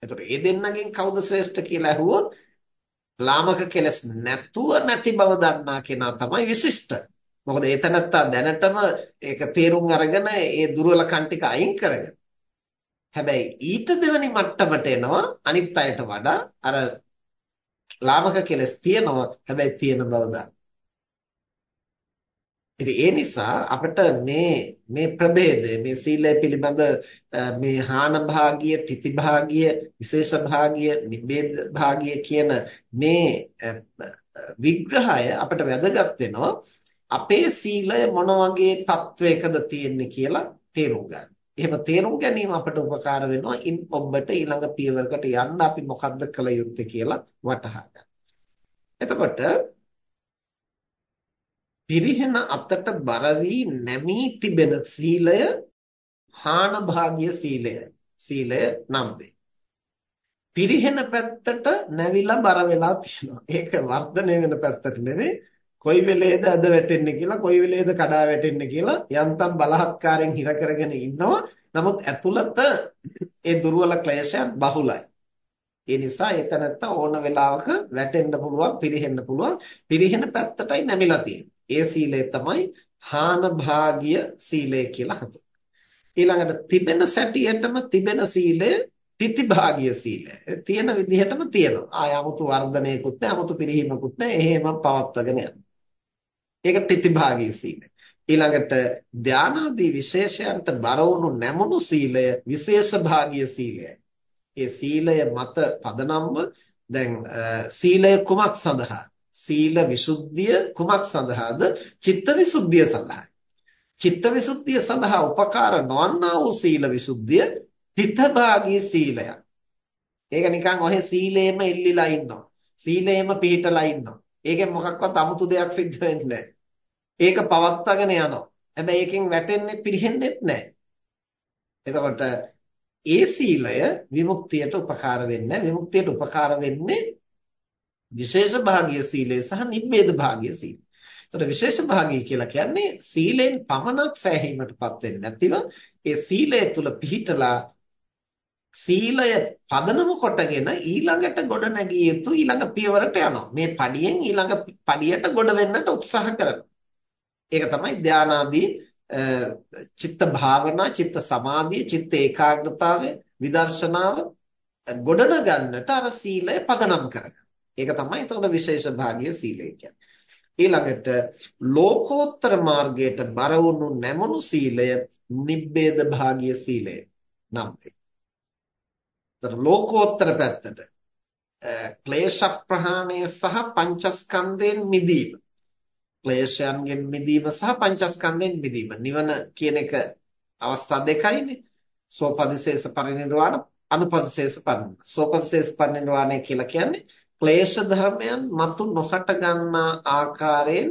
Speaker 1: එතකොට ඒ දෙන්නගෙන් කවුද ශ්‍රේෂ්ඨ කියලා අහුවොත් ලාමක කෙලස් නැතුව නැති බව දන්නා කෙනා තමයි විශිෂ්ට. මොකද ඒ තනත්තා දැනටම ඒක තේරුම් අරගෙන ඒ දුර්වලකම් ටික අයින් කරගෙන. හැබැයි ඊට දෙවනි මට්ටමට එනවා අනිත් අයට වඩා අර ලාමක කෙලස් තියෙනවා හැබැයි තියෙන බව දන්න. ඉතින් ඒ නිසා අපිට මේ මේ ප්‍රභේදය මේ සීලය පිළිබඳ මේ හාන භාගිය, තිති භාගිය, විශේෂ භාගිය, නිබ්බේද භාගිය කියන මේ විග්‍රහය අපිට වැදගත් වෙනවා අපේ සීලය මොන වගේ තත්වයකද තියෙන්නේ කියලා තේරුම් ගන්න. එහෙම තේරුම් ගැනීම අපට උපකාර වෙනවා ඉන් ඔබට ඊළඟ පියවරකට යන්න අපි මොකද්ද කළ යුත්තේ කියලා වටහා ගන්න. එතකොට පිරිහෙන අතට බර වී නැමී තිබෙන සීලය හාන භාග්‍ය සීලය සීලය නම් වේ. පිරිහෙන පැත්තට නැවිලා බර වෙලා තියෙනවා. ඒක වර්ධනය වෙන පැත්තට නෙවෙයි කොයි වෙලේද අද වැටෙන්නේ කියලා කොයි වෙලේද කඩා වැටෙන්නේ කියලා යන්තම් බලහත්කාරයෙන් හිර කරගෙන ඉන්නවා. නමුත් ඇතුළත ඒ දුර්වල ක්ලේශයන් බහුලයි. ඒ නිසා එතනත්ත ඕන වෙලාවක වැටෙන්න පුළුවන්, පිරිහෙන්න පුළුවන්. පිරිහෙන පැත්තටයි නැමිලා තියෙන්නේ. ඒ සීලය තමයි හාන භාගීය සීලය කියලා හඳුන්වන්නේ. ඊළඟට තිබෙන සැටියටම තිබෙන සීලය තිති භාගීය සීලය. තියෙන විදිහටම තියෙනවා. ආය 아무තු වර්ධනයකුත් නැහැ, 아무තු පිරිහීමකුත් නැහැ. එහෙම පවත්වාගෙන යනවා. ඒක තිති භාගීය සීලය. ඊළඟට ධානාදී විශේෂයන්ට බර වුණු නැමුණු සීලය විශේෂ භාගීය සීලයයි. ඒ සීලය මත පදනම්ව දැන් සීලය කුමක් සඳහා? සීල විසුද්ධිය කුමක් සඳහාද? චිත්ත විසුද්ධිය සඳහායි. චිත්ත විසුද්ධිය සඳහා උපකාර නොවන්නා වූ සීල විසුද්ධිය හිතභාගී සීලයක්. ඒක නිකන් ඔහෙ සීලේම ඉල්ලිලා ඉන්නවා. සීලේම පිහිටලා ඉන්නවා. ඒකෙන් මොකක්වත් 아무තු දෙයක් සිද්ධ වෙන්නේ ඒක පවත්වාගෙන යනවා. හැබැයි ඒකෙන් වැටෙන්නේ පිරෙන්නේ නැහැ. එතකොට ඒ සීලය විමුක්තියට උපකාර වෙන්නේ විමුක්තියට උපකාර වෙන්නේ විශේෂ භාගීය සීලය සහ නිබ්බේද භාගීය සීලය. එතකොට විශේෂ භාගීය කියලා කියන්නේ සීලෙන් පමණක් සෑහීමටපත් වෙන්නේ නැතිව ඒ සීලය තුල පිහිටලා සීලය පදනම කොටගෙන ඊළඟට ගොඩ නැගිය යුතු ඊළඟ පියවරට යනවා. මේ පඩියෙන් ඊළඟ පඩියට ගොඩ වෙන්නට උත්සාහ කරනවා. ඒක තමයි ධානාදී චිත්ත භාවනා, චිත්ත සමාධිය, චිත්ත ඒකාග්‍රතාවය, විදර්ශනාව ගොඩනගන්නට අර සීලය පදනම් කරගන්න. ඒක තමයි එතකොට විශේෂ භාගීය සීලය කියන්නේ. ඊළඟට ලෝකෝත්තර මාර්ගයට බර වුණු නැමුණු සීලය නිබ්බේද භාගීය සීලය නම් වේ. ලෝකෝත්තර පැත්තට ක්ලේශ ප්‍රහාණය සහ පංචස්කන්ධයෙන් මිදීම. ක්ලේශයන්ගෙන් මිදීම සහ පංචස්කන්ධයෙන් මිදීම. නිවන කියන එක අවස්ථා දෙකයිනේ. සෝපදිශේෂ පරිනිර්වාණ අනුපදිශේෂ පරිනිර්වාණ. සෝපදිශේෂ පරිනිර්වාණය කියලා කියන්නේ ක්ලේශ ධර්මයන් මතු නොහට ගන්නා ආකාරයෙන්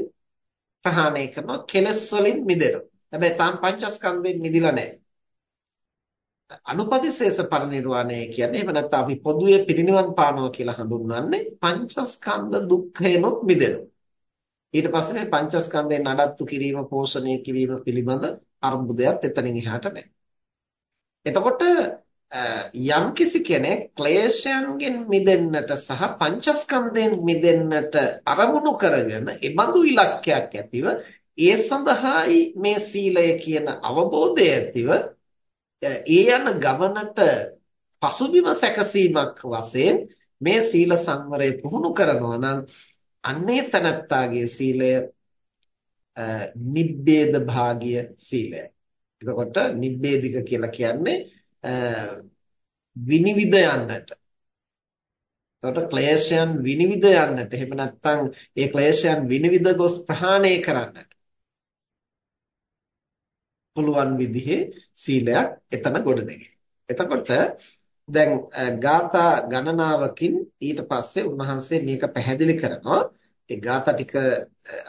Speaker 1: ප්‍රහාණය කරනවා කෙලස් වලින් මිදෙනවා. හැබැයි තාම පංචස්කන්ධයෙන් මිදිලා නැහැ. අනුපතිශේෂ පරිනිර්වාණය කියන්නේ එහෙම නැත්නම් අපි පොදුවේ පිරිනිවන් පානවා කියලා හඳුන්වන්නේ පංචස්කන්ධ දුක්ඛයනොත් මිදෙනවා. ඊට පස්සේ මේ පංචස්කන්ධයෙන් නඩත්තු කිරීම, පෝෂණය කිරීම පිළිබඳ අර්බුදයක් එතනින් එහාට නැහැ. එතකොට යම්කිසි කෙනෙක් ක්ලේශයන්ගෙන් මිදෙන්නට සහ පංචස්කන්ධයෙන් මිදෙන්නට අරමුණු කරගෙන ඒ බඳු ඉලක්කයක් ඇතිව ඒ සඳහායි මේ සීලය කියන අවබෝධය ඇතිව ඒ යන ගමනට පසුබිම සැකසීමක් වශයෙන් මේ සීල සංවරය පුහුණු කරනවා නම් අන්නේ තනත්තාගේ සීලය නිබ්බේද භාගිය සීලය. එතකොට නිබ්බේධික කියලා කියන්නේ විනිවිද යන්නට. එතකොට ක්ලේශයන් විනිවිද යන්නට. එහෙම නැත්නම් ඒ ක්ලේශයන් විනිවිද ගොස් ප්‍රහාණය කරන්නට. පුළුවන් විදිහේ සීලයක් එතන ගොඩනැගේ. එතකොට දැන් ગાථා ගණනාවකින් ඊට පස්සේ උන්වහන්සේ මේක පැහැදිලි කරනවා. ඒ ગાථා ටික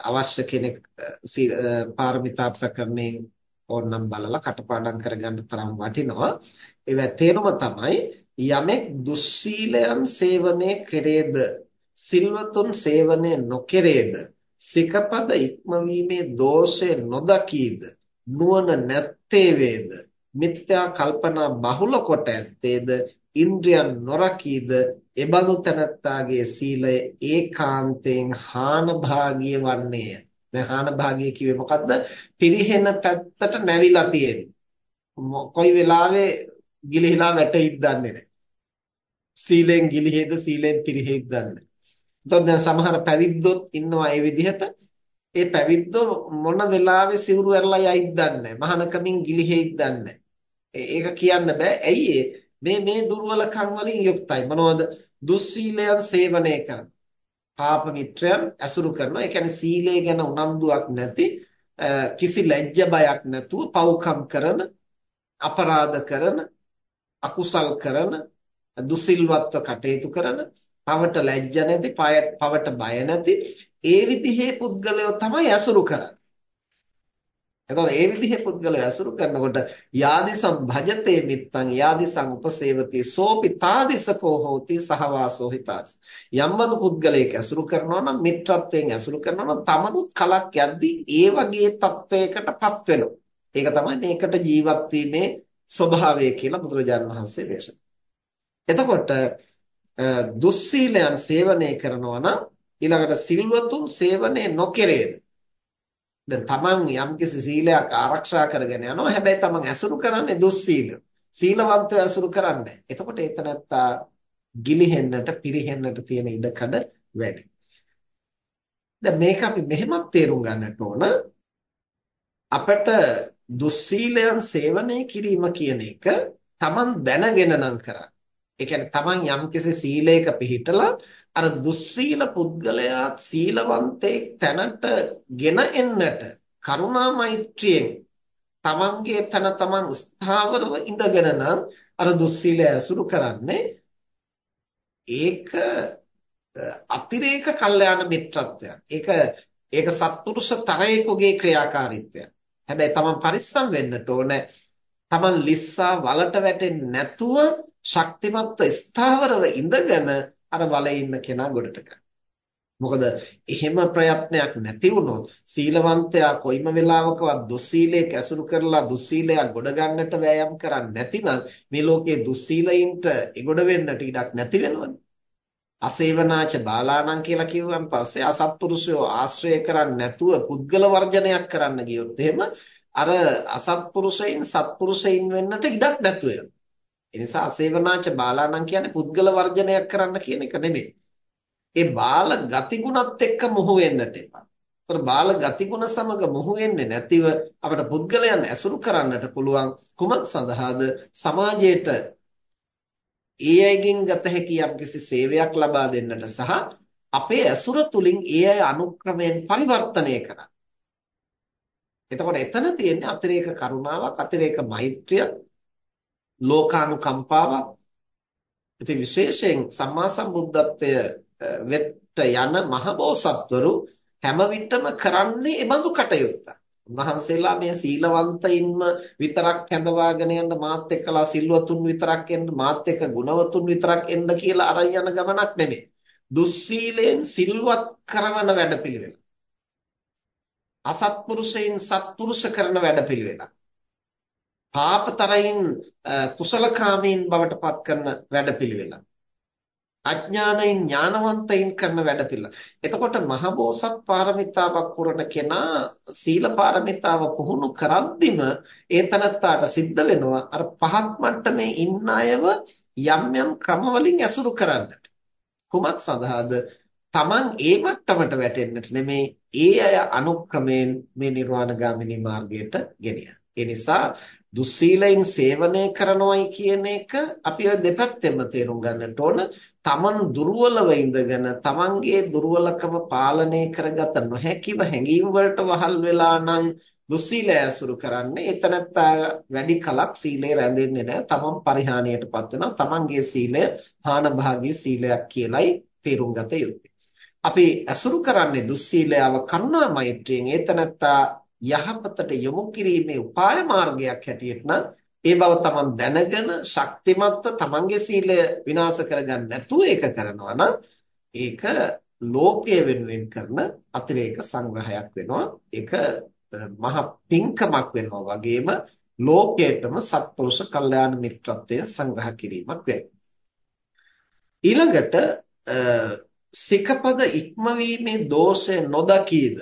Speaker 1: අවශ්‍ය කෙනෙක් පාරමිතා ප්‍රකරණේ ඕනනම් බලලා කටපාඩම් කරගන්න තරම් වටිනවා. ඒවැ තේරුම තමයි යමෙක් දුස්සීලයන් සේවනය කෙරේද සිල්වතුන් සේවනය නොකෙරේද සිකපද ඉක්මවීමේ දෝෂය නොදකීද නුවණ නැත්තේ වේද මිත්‍යා කල්පනා බහුල කොට ඇත්තේද ඉන්ද්‍රියන් නොරකීද එබඳු තනත්තාගේ සීලය ඒකාන්තයෙන් හාන භාගිය වන්නේය දැන් හාන භාගිය කිව්වේ මොකද්ද? පිරිහෙන පැත්තට නැවිලා තියෙන්නේ. කොයි වෙලාවෙ ගිලිහිලා වැටෙයිද දන්නේ නැහැ. සීලෙන් ගිලිහෙද සීලෙන් පිරිහෙයිද දන්නේ නැහැ. එතකොට දැන් සමහර පැවිද්දොත් ඉන්නවා ඒ විදිහට. ඒ පැවිද්දෝ මොන වෙලාවෙ සිවුරු ඇරලා යයිද දන්නේ මහානකමින් ගිලිහෙයිද දන්නේ ඒක කියන්න බෑ. ඇයි මේ මේ දුර්වලකම් වලින් යුක්තයි. මොනවද? දුස්සීලයන් සේවනය කරන පාප මිත්‍රයන් ඇසුරු කරනවා ඒ කියන්නේ සීලය ගැන උනන්දුවක් නැති කිසි ලැජ්ජ බයක් නැතුව පව්කම් කරන අපරාධ කරන අකුසල් කරන දුසිල්වත්ව කටයුතු කරන පවට ලැජ්ජ නැති පවට බය නැති ඒ විදිහේ පුද්ගලයෝ තමයි ඇසුරු කරන්නේ. එතකොට ඒ විදිහේ පුද්ගලයෝ ඇසුරු කරනකොට යාදිසම් භජතේ මිත්තං යාදිසං උපසේවති සෝපි තාදිසකෝ හෝති සහවාසෝ හිතාස්. යම්බඳු පුද්ගලයෙක් ඇසුරු කරනවා නම් මිත්‍රත්වයෙන් ඇසුරු කරනවා නම් තමනුත් කලක් යද්දී ඒ වගේ තත්වයකටපත් වෙනවා. ඒක තමයි මේකට ජීවත් වීමේ ස්වභාවය කියලා බුදුරජාණන් වහන්සේ දේශනා. එතකොට දුස්සීලයන් සේවනය කරනවා නම් ඊළඟට සිල්වතුන් සේවනය නොකරේද දැන් තමන් යම්කිසි සීලයක් ආරක්ෂා කරගෙන යනවා. හැබැයි තමන් ඇසුරු කරන්නේ දුස්සීල. සීලවන්තය ඇසුරු කරන්නේ එතකොට ඒතනත්තා ගිලිහෙන්නට පිරිහෙන්නට තියෙන ඉඩකඩ වැඩි. දැන් මේක අපි මෙහෙමත් තේරුම් ගන්නට ඕන. අපට දුස්සීලයන් සේවනය කිරීම කියන එක තමන් දැනගෙන නම් කරන්නේ. ඒ කියන්නේ තමන් යම්කිසි සීලයක පිළිහිටලා අර දුස්සීල පුද්ගලයා සීලවන්තයෙක් තැනට ගෙන එන්නට කරුණා මෛත්‍රියෙන් තමන්ගේ තන තමන් ස්ථාවරව ඉඳගෙන නම් අර දුස්සීලය ඇසුරු කරන්නේ ඒක අතිරේක කල්යාණ මිත්‍රත්වයක්. ඒක ඒක සත්පුරුෂ තරයෙකුගේ ක්‍රියාකාරීත්වයක්. හැබැයි තමන් පරිස්සම් වෙන්නට ඕනේ. තමන් ලිස්සා වලට වැටෙන්නේ නැතුව ශක්තිමත්ව ස්ථාවරව ඉඳගෙන අර වලේ ඉන්න කෙනා ගොඩට ගන්න. මොකද එහෙම ප්‍රයත්නයක් නැති වුණොත් සීලවන්තයා කොයිම වෙලාවකවත් දුස්සීලයක ඇසුරු කරලා දුස්සීලයක් ගොඩ ගන්නට වෑයම් කරන්නේ නැතිනම් මේ ලෝකයේ දුස්සීලයින්ට එගොඩ වෙන්නට ඉඩක් නැති වෙනවනේ. අසේවනාච බාලාණන් කියලා කිව්වන් පස්සේ අසත්පුරුෂයෝ ආශ්‍රය කරන්නේ නැතුව පුද්ගල වර්ජනයක් කරන්න ගියොත් එහෙම අර අසත්පුරුෂයින් සත්පුරුෂයින් වෙන්නට ඉඩක් නැතු වෙනවා. ඒ නිසා අසේවනාච බාලාණන් කියන්නේ පුද්ගල වර්ජනයක් කරන්න කියන එක නෙමෙයි. ඒ බාල ගතිගුණත් එක්ක මොහු වෙන්නට එපා. ඒතර බාල ගතිගුණ සමග මොහු වෙන්නේ නැතිව අපිට පුද්ගලයන් ඇසුරු කරන්නට පුළුවන් කුමක් සඳහාද සමාජයට ඒ අයගෙන් ගත හැකි යම්කිසි සේවයක් ලබා දෙන්නට සහ අපේ ඇසුර තුලින් ඒ අය අනුක්‍රමයෙන් පරිවර්තනය කරන්න. එතකොට එතන තියෙන්නේ අතිරේක කරුණාවක් අතිරේක මෛත්‍රියක් ලෝකානුකම්පාවක් ඉතින් විශේෂයෙන් සම්මා සම්බුද්ධත්වය වෙත්ත යන මහබෝසත්වරු හැම විටම කරන්නේ ඒ බඳු කටයුත්තක්. උන්වහන්සේලා මේ සීලවන්තයින්ම විතරක් හැඳවාගෙන යන්න මාත් එක්කලා සිල්වතුන් විතරක් එන්න මාත් එක්ක ගුණවතුන් විතරක් එන්න කියලා අරන් යන ගමනක් නෙමෙයි. දුස්සීලයෙන් සිල්වත් කරවන වැඩපිළිවෙල. අසත්පුරුෂයින් සත්පුරුෂ කරන වැඩපිළිවෙලක්. පාපතරයින් කුසලකාමීන් බවට පත් කරන වැඩපිළිවෙලක්. අඥානයින් ඥානවන්තයින් කරන වැඩපිළිවෙල. එතකොට මහබෝසත් පාරමිතාවක් පුරන කෙනා සීල පාරමිතාව පුහුණු කරද්දිම ඒතනත්තාට සිද්ධ වෙනවා අර පහත් මට්ටමේ ඉන්න අයව යම් යම් ක්‍රමවලින් ඇසුරු කරන්නට. කුමක් සඳහාද? Taman ඒ මට්ටමට වැටෙන්නට නෙමේ ඒ අය අනුක්‍රමයෙන් මේ නිර්වාණගාමිනී මාර්ගයට ගෙනියන. ඒ නිසා දුස්සීලයෙන් සේවනය කරනවයි කියන එක අපි ඔය දෙපැත්තෙම තේරුම් ගන්නට ඕන. Taman දුර්වලව ඉඳගෙන Tamanගේ දුර්වලකම පාලනය කරගත නොහැකිව හැඟීම් වලට වහල් වෙලා නම් දුස්සීලය ඇසුරු කරන්නේ එතනත්තා වැඩි කලක් සීලය රැඳෙන්නේ නැහැ. Taman පරිහානියටපත් වෙනවා. Tamanගේ සීලය හානභාගී සීලයක් කියලයි තේරුම් ගත යුත්තේ. අපි ඇසුරු කරන්නේ දුස්සීලයව කරුණා මෛත්‍රියෙන් ඒතනත්තා යහපතට යොමු කිරීමේ උපාය මාර්ගයක් හැටියට නම් ඒ බව තමන් දැනගෙන ශක්තිමත්ව තමන්ගේ සීලය විනාශ කරගන්න නැතුව ඒක කරනවා නම් ඒක ලෝකයේ වෙනුවෙන් කරන අතිරේක සංග්‍රහයක් වෙනවා. ඒක මහ පිංකමක් වෙනවා වගේම ලෝකයටම සත්පුරුෂ කල්යාණ මිත්‍රත්වය සංග්‍රහ කිරීමක් වෙනවා ඊළඟට සිකපද ඉක්මවීමේ දෝෂය නොදකීද?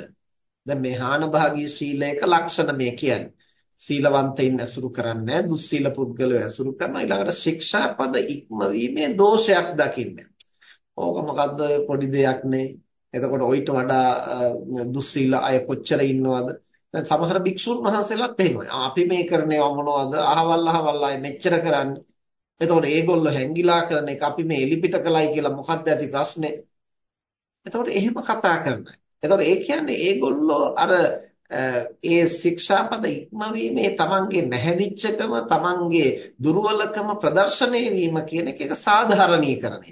Speaker 1: දැන් මේ හානභාගී ශීලයක ලක්ෂණ මේ කියන්නේ. සීලවන්තයින් ඇසුරු කරන්නේ දුස්සීල පුද්ගලයෝ ඇසුරු කරනවා ඊළඟට ශික්ෂාපද ඉක්මවීමේ දෝෂයක් දකින්නේ. ඕක මොකද්ද පොඩි දෙයක් නේ. එතකොට ඔయిత වඩා දුස්සීල අය කොච්චර ඉන්නවද? දැන් සමහර භික්ෂුන් වහන්සේලාත් එහෙමයි. අපි මේ කරන්නේ මොනවද? අහවල් අහවල් අය මෙච්චර කරන්නේ. එතකොට ඒගොල්ලෝ හැංගිලා කරන එක අපි මේ එලිපිට කළයි කියලා මොකක්ද ඇති ප්‍රශ්නේ? එතකොට එහෙම කතා කරන්නේ. එතකොට ඒ කියන්නේ ඒගොල්ලෝ අර ඒ ශික්ෂාපද ඉක්මවීමේ තමන්ගේ නැහැදිච්චකම තමන්ගේ දුර්වලකම ප්‍රදර්ශනය වීම කියන එක ඒක සාධාරණීකරණය.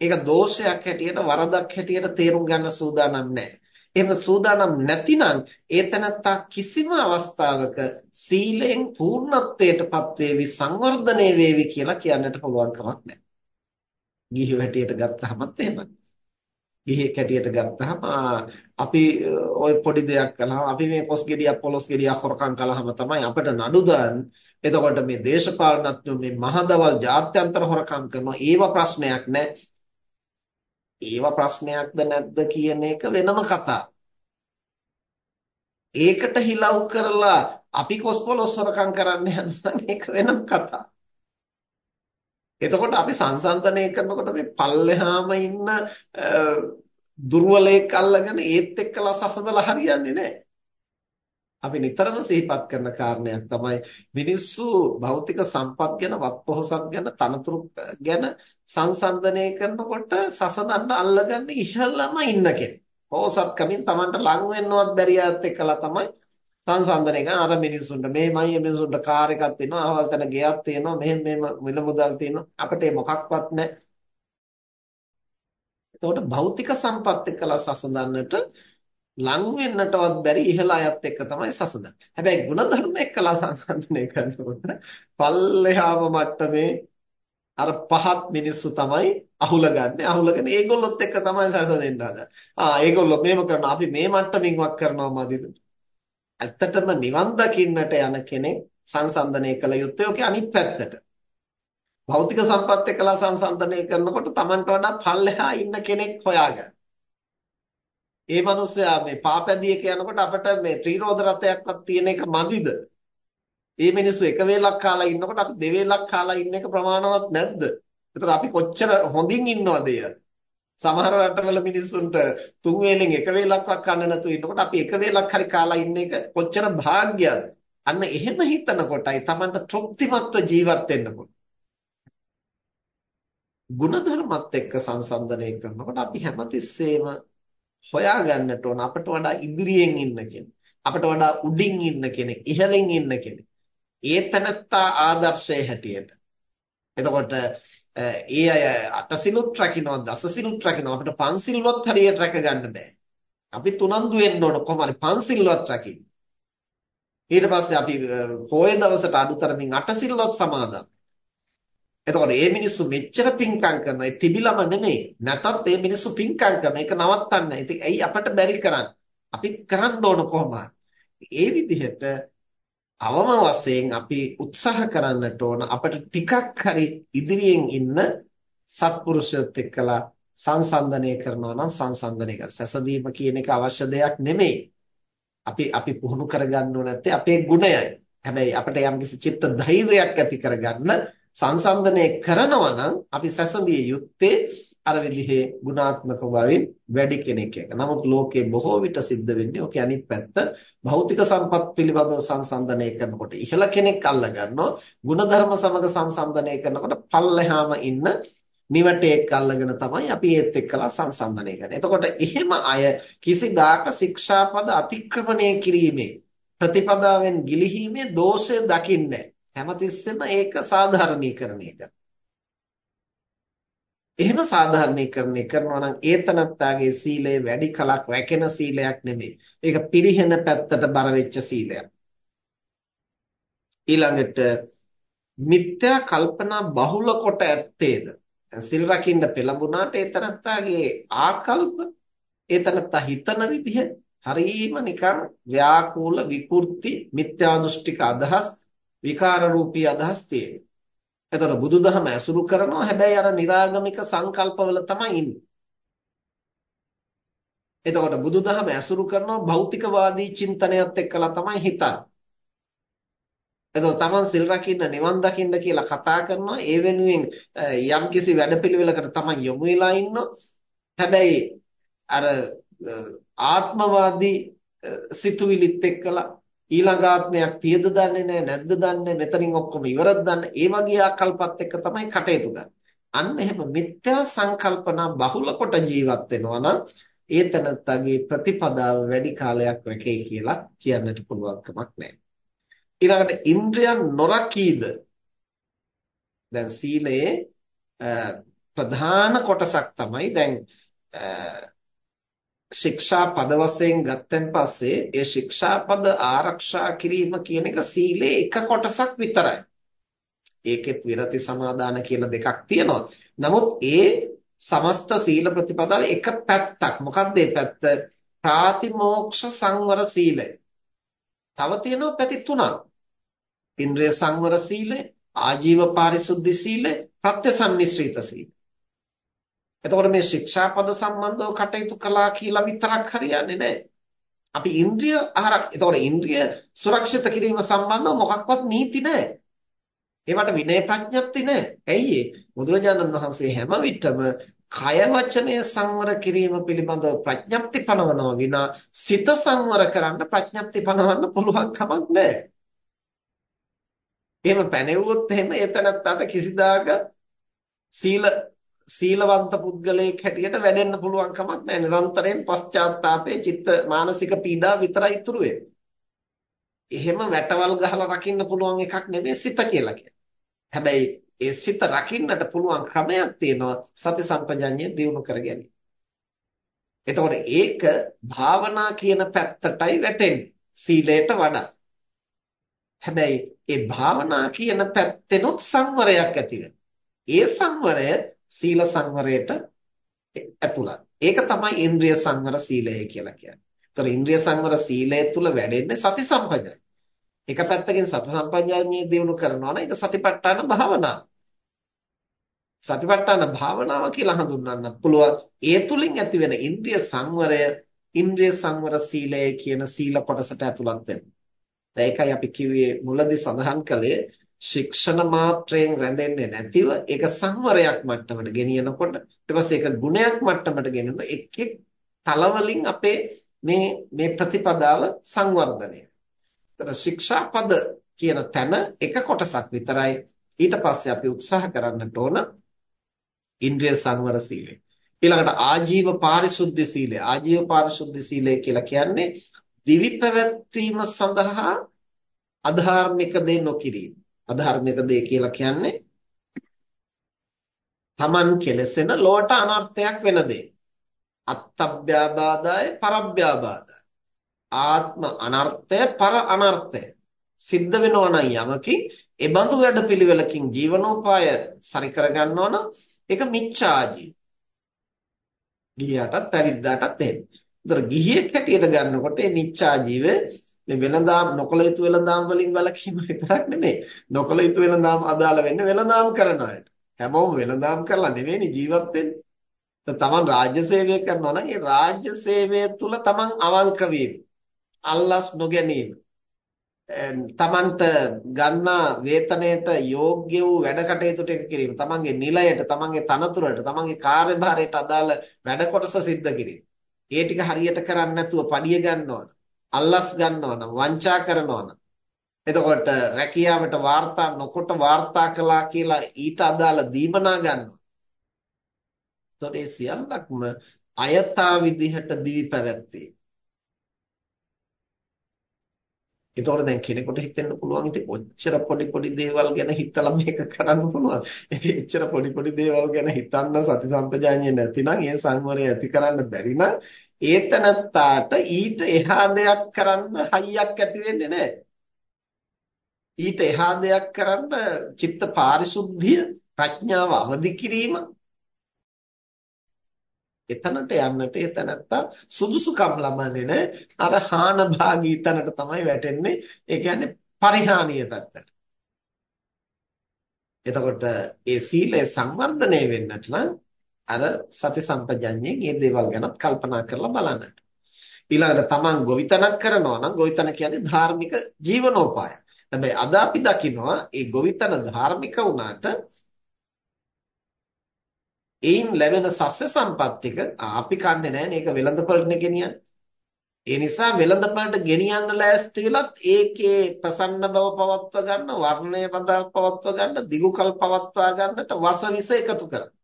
Speaker 1: ඒක දෝෂයක් හැටියට වරදක් හැටියට තේරුම් ගන්න සූදානම් නැහැ. එහෙම සූදානම් නැතිනම් ඒතනත්තා කිසිම අවස්ථාවක සීලෙන් පූර්ණත්වයටපත් වේවි සංවර්ධනය වේවි කියලා කියන්නට පුළුවන් කමක් නැහැ. ගිහි හැටියට ගත්තහමත් එහෙමයි. ගිහියෙක් හැටියට ගත්තාම අපි ওই පොඩි දෙයක් කළාම අපි මේ පොස් ගෙඩියක් පොලොස් ගෙඩියක් හොරකම් කළාම තමයි අපිට නඩු දාන්නේ. එතකොට මේ දේශපාලනඥයෝ මේ මහදවල් ජාත්‍යන්තර හොරකම් කරනවා ඒව ප්‍රශ්නයක් නෑ. ඒව ප්‍රශ්නයක්ද නැද්ද කියන එක වෙනම කතා. ඒකට හිලව් කරලා අපි කොස් පොලොස් හොරකම් කරන්න යනවා ඒක වෙනම කතා. එතකොට අපි සංසන්දනය කරනකොට මේ පල්ලෙහාම ඉන්න දුර්වලයෙක් අල්ලගෙන ඒත් එක්කලා සසඳලා හරියන්නේ නැහැ. අපි නිතරම සිහිපත් කරන කාරණයක් තමයි මිනිස්සු භෞතික සම්පත් ගැන වත්පොහසත් ගැන තනතුරු ගැන සංසන්දනය කරනකොට සසඳන්න අල්ලගන්නේ ඉහළම ඉන්න කෙනෙක්. පොහසත්කමින් Tamanට ලඟ වෙන්නවත් බැරි ආත් එක්කලා තමයි සංසන්දනය කරන අර මිනිස්සුන්ට. මේමයි මිනිස්සුන්ට කාර් එකක් තියෙනවා අහවල් තැන ගෙයක් තියෙනවා මෙහෙම මෙහෙම මිල මුදල් තියෙනවා. අපිට ඒ මොකක්වත් නැහැ. එතකොට භෞතික සම්පත් එක්කලා සසඳන්නට ලං වෙන්නටවත් බැරි ඉහළ අයත් එක්ක තමයි සසඳන්නේ. හැබැයි ಗುಣධර්ම එක්කලා සංසන්දනය කරනකොට පල්ලෙහාම මට්ටමේ අර පහත් මිනිස්සු තමයි අහුලගන්නේ. අහුලගෙන ඒගොල්ලොත් එක්ක තමයි සසඳෙන්න හදන්නේ. ආ ඒගොල්ලෝ මේව කරනවා. අපි මේ මට්ටමින්වත් කරනවා මදිද? ඇත්තටම නිවන් දකින්නට යන කෙනෙක් සංසන්දනය කළ යුත්තේ ඔකේ අනිත් පැත්තට. භෞතික සම්පත් එක්කලා සංසන්දනය කරනකොට Tamanට වඩා පල්ලෙහා ඉන්න කෙනෙක් හොයාගන්න. ඒ මිනිස්සයා මේ පාපැදියක යනකොට අපිට මේ ත්‍රිරෝද රතයක්වත් තියෙන එක මදිද? මේ මිනිස්සු එක වේලක් කාලා ඉන්නකොට අපි දෙවේලක් කාලා ඉන්න එක ප්‍රමාණවත් නැද්ද? ඒතර අපි කොච්චර හොඳින් ඉන්නවද සමහර රටවල මිනිස්සුන්ට තුන් වේලෙන් එක වේලක්වත් කන්න නැතුව ඉන්නකොට අපි එක වේලක් හරි කාලා ඉන්න එක කොච්චර භාග්‍යද අන්න එහෙම හිතනකොටයි Tamanට තෘප්තිමත්ව ජීවත් වෙන්න පුළුවන්. ಗುಣධර්මත් එක්ක සංසන්දනය කරනකොට අපි හැමතිස්සෙම හොයාගන්නට ඕන අපට වඩා ඉදිරියෙන් ඉන්න කෙනෙක්. අපට වඩා උඩින් ඉන්න කෙනෙක්, ඉහළින් ඉන්න කෙනෙක්. ඒ තනත්තා ආදර්ශය හැටියට. එතකොට ඒ අය අටසිලුත් රකින්නවා දසසිලුත් රකින්නවා අපිට පන්සිල්වත් හරියට රැක ගන්න බෑ. අපි තුනන්දු වෙන්න ඕන කොහොම හරි පන්සිල්වත් රකින්න. ඊට පස්සේ අපි පොය දවසට අඩුතරමින් අටසිල්වත් සමාදන්. එතකොට මේ මිනිස්සු මෙච්චර පිංකම් කරනවා ඒ තිබිලම නෙමෙයි. නැතත් මේ මිනිස්සු පිංකම් කරන එක නවත්තන්න. ඉතින් ඇයි අපට බැරි කරන්නේ? අපි කරන්න ඕන කොහොමද? ඒ විදිහට අවම වශයෙන් අපි උත්සාහ කරන්නට ඕන අපිට ටිකක් හරි ඉදිරියෙන් ඉන්න සත්පුරුෂයොත් එක්කලා සංසන්දනය කරනවා නම් සංසන්දනය කර. සැසඳීම කියන එක අවශ්‍ය දෙයක් නෙමෙයි. අපි අපි පුහුණු කරගන්න ඕන නැත්තේ අපේ ගුණයයි. හැබැයි අපිට යම්කිසි චිත්ත ධෛර්යයක් ඇති කරගන්න සංසන්දනය කරනවා නම් අපි සැසඳිය යුත්තේ අර විදිහේ ගුණාත්මක බවින් වැඩි කෙනෙක් එක. නමුත් ලෝකේ බොහෝ විට සිද්ධ වෙන්නේ ඔකේ අනිත් පැත්ත භෞතික සම්පත් පිළිබඳව සංසන්දනය කරනකොට ඉහළ කෙනෙක් අල්ල ගන්නවා. ಗುಣධර්ම සමග සංසන්දනය කරනකොට පල්ලෙහාම ඉන්න නිවටේක් අල්ලගෙන තමයි අපි ඒත් එක්කලා සංසන්දනය කරන්නේ. එතකොට එහෙම අය කිසිදාක ශික්ෂාපද අතික්‍රමණය කිරීමේ ප්‍රතිපදාවෙන් ගිලිහීමේ දෝෂය දකින්නේ හැමතිස්සෙම ඒක සාධාරණීකරණය කරනවා. එහෙම සාධාරණීකරණය කරනවා නම් ඒතනත්තාගේ සීලය වැඩි කලක් රැකෙන සීලයක් නෙමෙයි. ඒක පිරිහෙන පැත්තට බර වෙච්ච සීලයක්. ඊළඟට මිත්‍යා කල්පනා බහුල කොට ඇත්තේද සිල් රකින්න පෙළඹුණාට ඒ තරත්තාගේ ආකල්ප ඒ තරත්තා හිතන විදිහ හරීම නිකන් ව්‍යාකූල විකෘති මිත්‍යා දෘෂ්ටික අදහස් විකාර රූපී අදහස් තියෙනවා. එතකොට බුදුදහම ඇසුරු කරනවා හැබැයි අර निराගමික සංකල්පවල තමයි ඉන්නේ. එතකොට බුදුදහම ඇසුරු කරනවා භෞතිකවාදී චින්තනයත් එක්කලා තමයි හිතන්නේ. එතකොට Taman සිල් රකින්න නිවන් දකින්න කියලා කතා කරනවා ඒ වෙනුවෙන් යම්කිසි වැඩපිළිවෙලකට Taman යොමු වෙලා ඉන්නවා හැබැයි අර ආත්මවාදී සිතුවිලිත් එක්කලා ඊළඟ ආත්මයක් තියද දන්නේ නැහැ නැද්ද දන්නේ මෙතනින් ඔක්කොම ඉවරද දන්නේ ඒ වගේ ආකල්පත් එක්ක තමයි කටයුතු ගන්න. අන්න එහෙම මිත්‍යා සංකල්පනා බහුල කොට ජීවත් වෙනවා නම් ඒ තනත්තගේ ප්‍රතිපදාව වැඩි කාලයක් රැකේ කියලා කියන්නට පුළුවන් කමක් නැහැ. ඊළඟට ඉන්ද්‍රයන් නොරකීද දැන් සීලයේ ප්‍රධාන කොටසක් තමයි දැන් ශික්ෂා පද වශයෙන් ගත්තන් පස්සේ ඒ ශික්ෂා පද ආරක්ෂා කිරීම කියන එක සීලේ එක කොටසක් විතරයි. ඒකෙත් විරති සමාදාන කියලා දෙකක් තියෙනවා. නමුත් ඒ සමස්ත සීල ප්‍රතිපදාව එක පැත්තක්. මොකක්ද ඒ පැත්ත? ප්‍රාතිමෝක්ෂ සංවර සීලය. තව තියෙනවා පැති තුනක්. ඉන්ද්‍රිය සංවර සීලය, ආජීව පාරිශුද්ධ සීලය, ප්‍රත්‍යසන්නිශ්‍රිත සීලය. එතකොට මේ ශික්ෂාපද සම්බන්ධව කටයුතු කළා කියලා විතරක් හරියන්නේ නැහැ. අපි ඉන්ද්‍රිය ආරක් එතකොට ඉන්ද්‍රිය සුරක්ෂිත කිරීම සම්බන්ධව මොකක්වත් නීති නැහැ. ඒවට විනය ප්‍රඥප්ති නැහැ. ඇයි ඒ? බුදුරජාණන් වහන්සේ හැම විටම කය වචනය සංවර කිරීම පිළිබඳව ප්‍රඥප්ති පනවනවා විනා සිත සංවර කරන්න ප්‍රඥප්ති පනවන්න පුළුවන් කමක් නැහැ. එහෙම පැනෙවුවොත් එහෙම එතනත්තට කිසිදාක සීල සීලවන්ත පුද්ගලයෙක් හැටියට වැඩෙන්න පුළුවන් කමක් නැහැ. නිරන්තරයෙන් පශ්චාත්තාපයේ චිත්ත මානසික පීඩා විතරයි ඉතුරු එහෙම වැටවල් ගහලා රකින්න පුළුවන් එකක් නෙමෙයි සිත කියලා කියන්නේ. හැබැයි ඒ සිත රකින්නට පුළුවන් ක්‍රමයක් තියෙනවා සති සම්පජඤ්ඤය දියුණු කර ගැනීම. එතකොට ඒක භාවනා කියන පැත්තටයි වැටෙන්නේ සීලයට වඩා. හැබැයි ඒ භාවනා කියන පැත්තෙනුත් සංවරයක් ඇති ඒ සංවරය සීල සංවරයට ඇතුළත්. ඒක තමයි ඉන්ද්‍රිය සංවර සීලය කියලා කියන්නේ. ඒතර ඉන්ද්‍රිය සංවර සීලය තුල වැඩෙන්නේ සති සම්පජාඤ්ඤය. එක පැත්තකින් සති සම්පජාඤ්ඤය දියුණු කරනවා නම් ඒක සතිපට්ඨාන භාවනාව. සතිපට්ඨාන භාවනාව කියලා හඳුන්වන්නත් පුළුවන්. ඒ තුලින් ඇතිවෙන ඉන්ද්‍රිය සංවරය ඉන්ද්‍රිය සංවර සීලය කියන සීල කොටසට ඇතුළත් වෙනවා. ඒකයි අපි කිව්වේ මුලදී සඳහන් කළේ ශික්ෂණ මාත්‍රයෙන් රැඳෙන්නේ නැතිව ඒක සංවරයක් මට්ටමට ගෙනියනකොට ඊට පස්සේ ඒක ගුණයක් මට්ටමට ගෙනන එක් එක් තලවලින් අපේ මේ මේ ප්‍රතිපදාව සංවර්ධනය. ඒතර ශික්ෂාපද කියන තැන එක කොටසක් විතරයි ඊට පස්සේ අපි උත්සාහ කරන්නට ඕන ඉන්ද්‍රිය සංවර සීලය. ඊළඟට ආජීව පාරිශුද්ධ සීලය. ආජීව පාරිශුද්ධ සීලය කියලා කියන්නේ දිවි පැවැත්වීම සඳහා අධාර්මික දේ නොකිරීම. අධාර්මික දේ කියලා කියන්නේ Taman කෙලසෙන ලෝට අනර්ථයක් වෙන දේ. අත්තබ්භ්‍යාබාධය පරබ්භ්‍යාබාධය. ආත්ම අනර්ථය පර අනර්ථය. සිද්ධ වෙනවා නම් යමකින් ඒ බඳු වැඩපිළිවෙලකින් ජීවනෝපාය සරි කරගන්නවා නම් ඒක මිච්ඡාජී. ගිහියටත් පැවිද්දාටත් එහෙම. ඒතර ගිහියෙක් හැටියට ගන්නකොට මේ මිච්ඡා ජීව මේ වෙළඳාම් නොකළ යුතු වෙළඳාම් වලින් වළකීම විතරක් නෙමෙයි. නොකළ යුතු වෙළඳාම් අදාළ වෙන්නේ වෙළඳාම් කරන අයට. හැමෝම වෙළඳාම් කරලා නෙවෙයිනේ ජීවත් වෙන්නේ. තමන් රාජ්‍ය සේවය කරනවා නම් ඒ රාජ්‍ය සේවය තුල තමන් අවංක වීම. අල්ලස් නොගැනීම. තමන්ට ගන්නා වේතනයට යෝග්‍ය වූ වැඩ කටයුතු ටික කිරීම. තමන්ගේ නිලයට, තමන්ගේ තනතුරට, තමන්ගේ කාර්යභාරයට අදාළ වැඩ කොටස සිද්ධ කිරීම. ඒ ටික හරියට කරන්නේ නැතුව පඩිය ගන්නවා. අල්ලස් ගන්නවා නම් වංචා කරනවා නම් එතකොට රැකියාවට වාර්තා නොකොට වාර්තා කළා කියලා ඊට අදාළ දීමනා ගන්නවා. එතකොට ඒ සියල්ලක්ම අයථා විදිහට දිවි පැවැත්වීම. එතකොට දැන් කෙනෙකුට හිතෙන්න පුළුවන් ඉතින් ඔච්චර පොඩි පොඩි දේවල් ගැන හිතලා මේක කරන්න පුළුවන්. ඉතින් එච්චර පොඩි පොඩි දේවල් ගැන හිතන්න සති සම්පජාඤ්ඤය නැතිනම් ඒ සංවරය ඇති කරන්න බැරි නම් ඒතනත්තාට ඊට එහා දෙයක් කරන්න හයියක් ඇති වෙන්නේ නැහැ. ඊට එහා දෙයක් කරන්න චිත්ත පාරිශුද්ධිය ප්‍රඥාව අවදි කිරීම එතනට යන්නට ඒ තැනත්තා සුදුසුකම් ලබන්නේ නැහැ. අර හාන භාගී තැනට තමයි වැටෙන්නේ. ඒ කියන්නේ පරිහානිය පැත්තට. එතකොට ඒ සීලය සංවර්ධනය වෙන්නට නම් අර සති සම්පජඤ්ඤයෙන් මේ දේවල් ගැනත් කල්පනා කරලා බලන්නට. ඊළඟට තමන් ගොවිතැනක් කරනවා නම් ගොවිතැන කියන්නේ ධාර්මික ජීවනෝපාය. හැබැයි අද අපි දකිනවා මේ ගොවිතැන ධාර්මික වුණාට එයින් ලැබෙන සස්‍ය සම්පත් ටික අපි කන්නේ නැහැ මේක වෙළඳපොළට ගෙනියන්නේ. ඒ නිසා වෙළඳපොළට ගෙනියන්න ලෑස්ති වෙලත් ඒකේ ප්‍රසන්න බව පවත්වා ගන්න, වර්ණය රඳා පවත්වා ගන්න, දිගුකල් පවත්වා ගන්නට වසවිස එකතු කරනවා.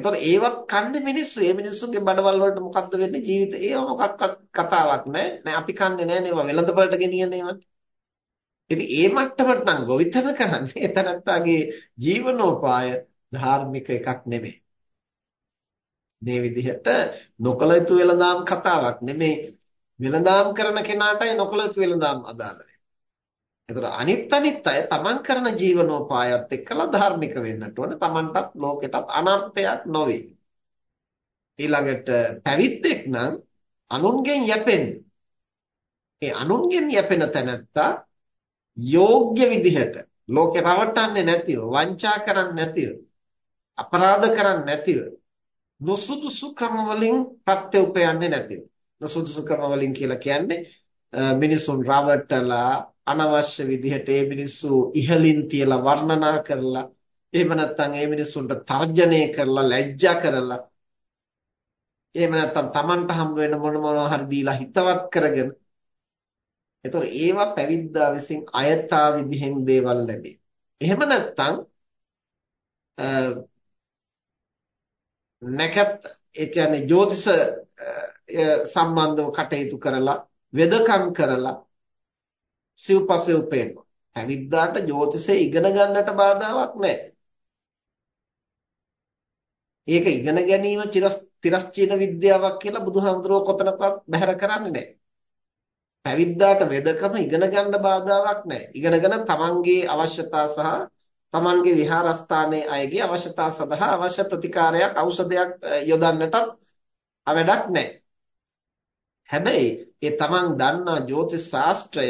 Speaker 1: එතකොට ඒවත් කන්නේ මිනිස්සු. ඒ මිනිස්සුන්ගේ බඩවල් වලට මොකද්ද වෙන්නේ ජීවිතේ? ඒව මොකක්වත් කතාවක් නෑ. නෑ අපි කන්නේ නෑ නේව වෙළඳපොළට ගෙනියන්නේ ඒවට. ඉතින් ඒ මට්ටමට නම් ගොවිතැන කරන්නේ එතනත්තාගේ ජීවනෝපාය ධාර්මික එකක් නෙමෙයි. මේ විදිහට නොකල යුතු වෙළඳාම් කතාවක් නෙමෙයි. වෙළඳාම් කරන කෙනාටයි නොකල යුතු වෙළඳාම් අදාළ වෙන්නේ. එතකොට අනිත් අනිත් අය තමන් කරන ජීවනෝපායත් එක්කලා ධාර්මික වෙන්නට ඕන. තමන්ටත් ලෝකෙටත් අනර්ථයක් නොවේ. ඊළඟට පැවිද්දෙක් නම් අනුන්ගෙන් යැපෙන්නේ. ඒ අනුන්ගෙන් යැපෙන තැනත්තා යෝග්‍ය විදිහට ලෝකේ රවටන්නේ නැතිව වංචා කරන්නේ නැතිව අපරාධ කරන්නේ නැතිව නොසුදුසු ක්‍රම වලින් ප්‍රත්‍ය උපයන්නේ නැතිව නොසුදුසු ක්‍රම වලින් කියලා කියන්නේ මිනිසුන් රවටලා අනවශ්‍ය විදිහට ඒ මිනිස්සු ඉහලින් තියලා වර්ණනා කරලා එහෙම නැත්නම් ඒ මිනිස්සුන්ට තර්ජනය කරලා ලැජ්ජා කරලා එහෙම නැත්නම් Tamanට හම්බ වෙන මොන මොනවා හරි දීලා හිතවත් කරගෙන එතකොට ඒවා පැවිද්දා විසින් අයථා විදිහෙන් දේවල් ලැබේ. එහෙම නැත්නම් නැකත් ඒ කියන්නේ ජ්‍යොතිෂ සම්බන්ධව කටයුතු කරලා වෙදකම් කරලා සිව්පස්සේ උපයනවා. පැවිද්දාට ජ්‍යොතිෂය ඉගෙන ගන්නට බාධාවක් නැහැ. ඒක ඉගෙන ගැනීම තිරස්චීන විද්‍යාවක් කියලා බුදුහාමුදුරුවෝ කොතනකවත් බැහැර කරන්නේ නැහැ. පැවිද්දාට වෙදකම ඉගෙන ගන්න බාධාවක් නැහැ. ඉගෙනගෙන තමන්ගේ අවශ්‍යතා සහ තමන්ගේ විහාරස්ථානයේ අයගේ අවශ්‍යතා සඳහා අවශ්‍ය ප්‍රතිකාරයක් ඖෂධයක් යොදන්නටත් අවඩක් නැහැ. හැබැයි ඒ තමන් දන්නා ජ්‍යොතිෂ ශාස්ත්‍රය,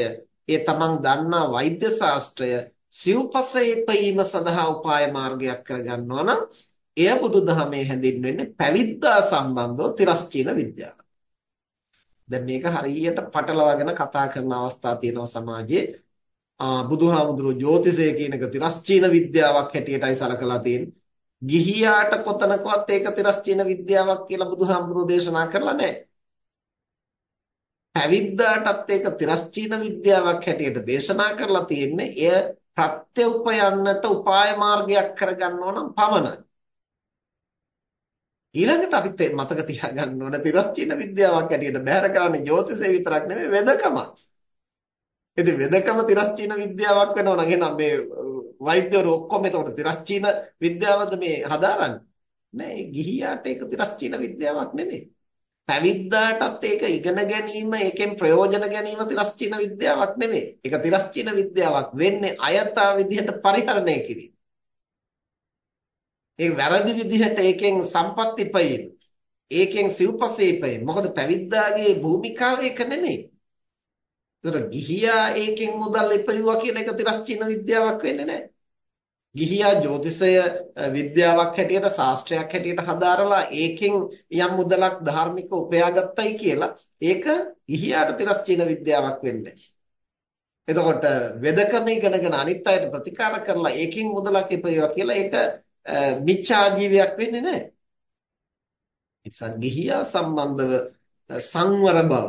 Speaker 1: ඒ තමන් දන්නා වෛද්‍ය ශාස්ත්‍රය සිව්පසයේ පීම සඳහා උපාය මාර්ගයක් කරගන්නවා නම් එය බුදුදහමේ හැඳින්වෙන්නේ පැවිද්දා සම්බන්ධව තිරස්චීන විද්‍යාව. දැන් මේක හරියට පටලවාගෙන කතා කරන අවස්ථා තියෙනවා සමාජයේ. බුදුහාමුදුරුවෝ ජ්‍යොතිෂය කියන එක තිරස්චීන විද්‍යාවක් හැටියටයි සලකලා තියෙන්නේ. ගිහියාට කොතනකවත් ඒක තිරස්චීන විද්‍යාවක් කියලා බුදුහාමුදුරුවෝ දේශනා කරලා නැහැ. පැවිද්දාටත් ඒක තිරස්චීන විද්‍යාවක් හැටියට දේශනා කරලා තියෙන්නේ එය ප්‍රත්‍ය උපයන්නට උපාය මාර්ගයක් කරගන්න ඕනම් පමණයි. ඊළඟට අපි මතක තියාගන්න ඕන තිරස්චීන විද්‍යාවක් හැටියට බැහැර කරන්නේ ජ්‍යොතිෂය විතරක් නෙමෙයි වෙදකමක්. ඉතින් වෙදකම තිරස්චීන විද්‍යාවක් වෙනවා නම් එහෙනම් මේ වෛද්‍යවරු ඔක්කොම එතකොට තිරස්චීන විද්‍යාවද මේ හදාරන්නේ? නෑ ගිහියාට ඒක තිරස්චීන විද්‍යාවක් නෙමෙයි. පැවිද්දාටත් ඒක ඉගෙන ගැනීම ඒකෙන් ප්‍රයෝජන ගැනීම තිරස්චීන විද්‍යාවක් නෙමෙයි. ඒක තිරස්චීන විද්‍යාවක් වෙන්නේ අයථා විදිහට පරිහරණය කිරීම. ඒ වැරදි විදිහට ඒකෙන් සම්පත් ඉපයීම. ඒකෙන් සිව්පසේ ඉපයීම. මොකද පැවිද්දාගේ භූමිකාව ඒක නෙමෙයි. ඒතර ගිහියා ඒකෙන් මුදල් ඉපයුවා කියන එක තිරස්චීන විද්‍යාවක් වෙන්නේ නැහැ. ගිහියා ජ්‍යොතිෂය විද්‍යාවක් හැටියට ශාස්ත්‍රයක් හැටියට හදාරලා ඒකෙන් යම් මුදලක් ධාර්මික උපයාගත්තයි කියලා ඒක ගිහියාට තිරස්චීන විද්‍යාවක් වෙන්නේ එතකොට වෙදකම ඉගෙනගෙන අනිත් අයට ප්‍රතිකාර කරලා ඒකෙන් මුදලක් ඉපයුවා කියලා ඒක මිච්ඡා ජීවියක් වෙන්නේ නැහැ. නිසා ගිහියා සම්බන්ධව සංවර බව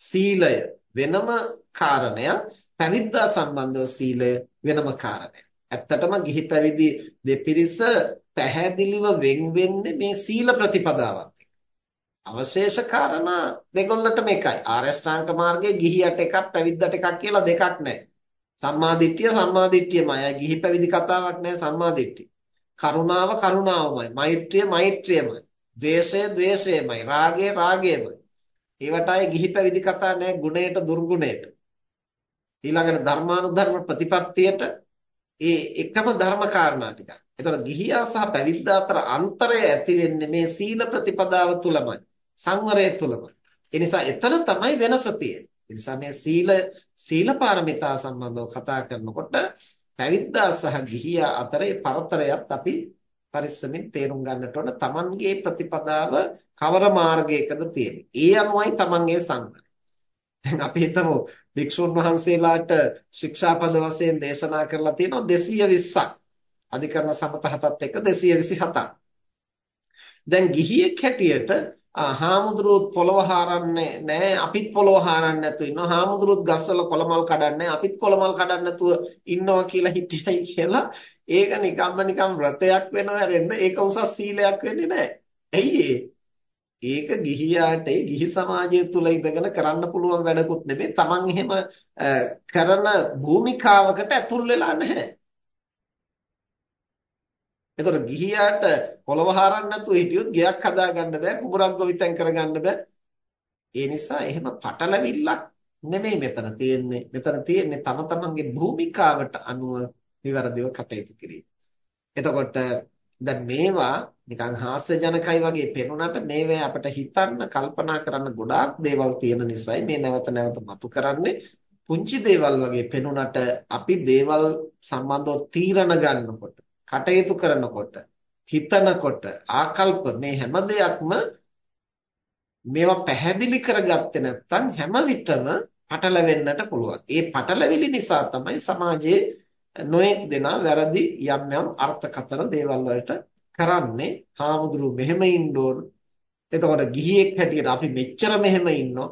Speaker 1: සීලය වෙනම කාරණයක් පැවිද්දා සම්බන්ධව සීලය වෙනම කාරණයක්. ඇත්තටම ගිහි පැවිදි දෙපිරිස පැහැදිලිව වෙන් වෙන්නේ මේ සීල ප්‍රතිපදාවත් අවශේෂ කාරණා දෙකොල්ලටම එකයි. ආරෂ්ඨාංග මාර්ගයේ ගිහියට එකක් පැවිද්දට එකක් කියලා දෙකක් නැහැ. සම්මා දිට්ඨිය සම්මා දිට්ඨියමයි. ගිහි පැවිදි කතාවක් නැහැ සම්මා දිට්ඨිය. කරුණාව කරුණාවමයි. මෛත්‍රිය මෛත්‍රියමයි. ද්වේෂය ද්වේෂයමයි. රාගය රාගයමයි. ඒවට අය ගිහි පැවිදි කතා නැහැ ගුණයට දුර්ගුණයට. ඊළඟට ධර්මානුධර්ම ප්‍රතිපත්තියට ඒ එකම ධර්ම කාරණා ටික. එතකොට ගිහියා සහ පැවිද්දා අතර අන්තරය ඇති වෙන්නේ මේ සීල ප්‍රතිපදාව තුලමයි. සංවරය තුලමයි. ඒ නිසා එතන තමයි වෙනස තියෙන්නේ. ඒ නිසා මේ සීල සීල පාරමිතා සම්බන්ධව කතා කරනකොට පැවිද්දා සහ ගිහියා අතරේ පරතරයත් අපි පරිස්සමින් තේරුම් ගන්නට ඕන. Tamanගේ ප්‍රතිපදාව කවර මාර්ගයකද තියෙන්නේ. ඒ අනුවයි Tamanගේ සංවරය. දැන් අපි හිතමු භික්ෂුන් වහන්සේලාට ශික්ෂාපද වශයෙන් දේශනා කරලා තියෙනවා 220ක්. අධිකරණ සමත හතත් එක්ක 227ක්. දැන් ගිහියෙක් හැටියට හාමුදුරුවොත් පොළව හාරන්නේ නැහැ අපිත් පොළව හාරන්නේ නැතුව ඉන්නවා හාමුදුරුවොත් ගස්වල කොළමල් කඩන්නේ අපිත් කොළමල් කඩන්නේ නැතුව ඉන්නවා කියලා හිටියයි කියලා ඒක නිකම්ම නිකම් व्रතයක් වෙනවා හැරෙන්න ඒක උසස් සීලයක් වෙන්නේ නැහැ. ඇයි ඒක ගිහියාට ගිහි සමාජය තුල ඉඳගෙන කරන්න පුළුවන් වැඩකුත් නෙමෙයි. Taman එහෙම කරන භූමිකාවකට ඇතුල් වෙලා නැහැ. එතකොට ගිහියාට පොළව හරන්න නැතුව හිටියොත් ගෙයක් හදාගන්න බෑ, කුඹරක් ගොවිතැන් කරගන්න බෑ. ඒ නිසා එහෙම පටලවිල්ලක් නෙමෙයි මෙතන තියෙන්නේ. මෙතන තියෙන්නේ තම තමන්ගේ භූමිකාවට අනුව නිවැරදිව කටයුතු කිරීම. එතකොට දැන් මේවා නිකන් හාස්‍යජනකයි වගේ පෙනුනට මේවා අපිට හිතන්න කල්පනා කරන්න ගොඩාක් දේවල් තියෙන නිසායි මේ නැවත නැවත මතු කරන්නේ පුංචි දේවල් වගේ පෙනුනට අපි දේවල් සම්බන්ධව තීරණ ගන්නකොට කටයුතු කරනකොට හිතනකොට ආකල්ප මේ හැම දෙයක්ම මේවා පැහැදිලි කරගත්තේ නැත්නම් හැම විටම පටලවෙන්නට පුළුවන්. ඒ පටලවිලි නිසා තමයි සමාජයේ නොඑක් දෙනා වැරදි යම් යම් අර්ථකථන දේවල් වලට කරන්නේ. හාමුදුරු මෙහෙම ඉන්න ඕන. එතකොට ගිහියෙක් හැටියට අපි මෙච්චර මෙහෙම ඉන්නෝ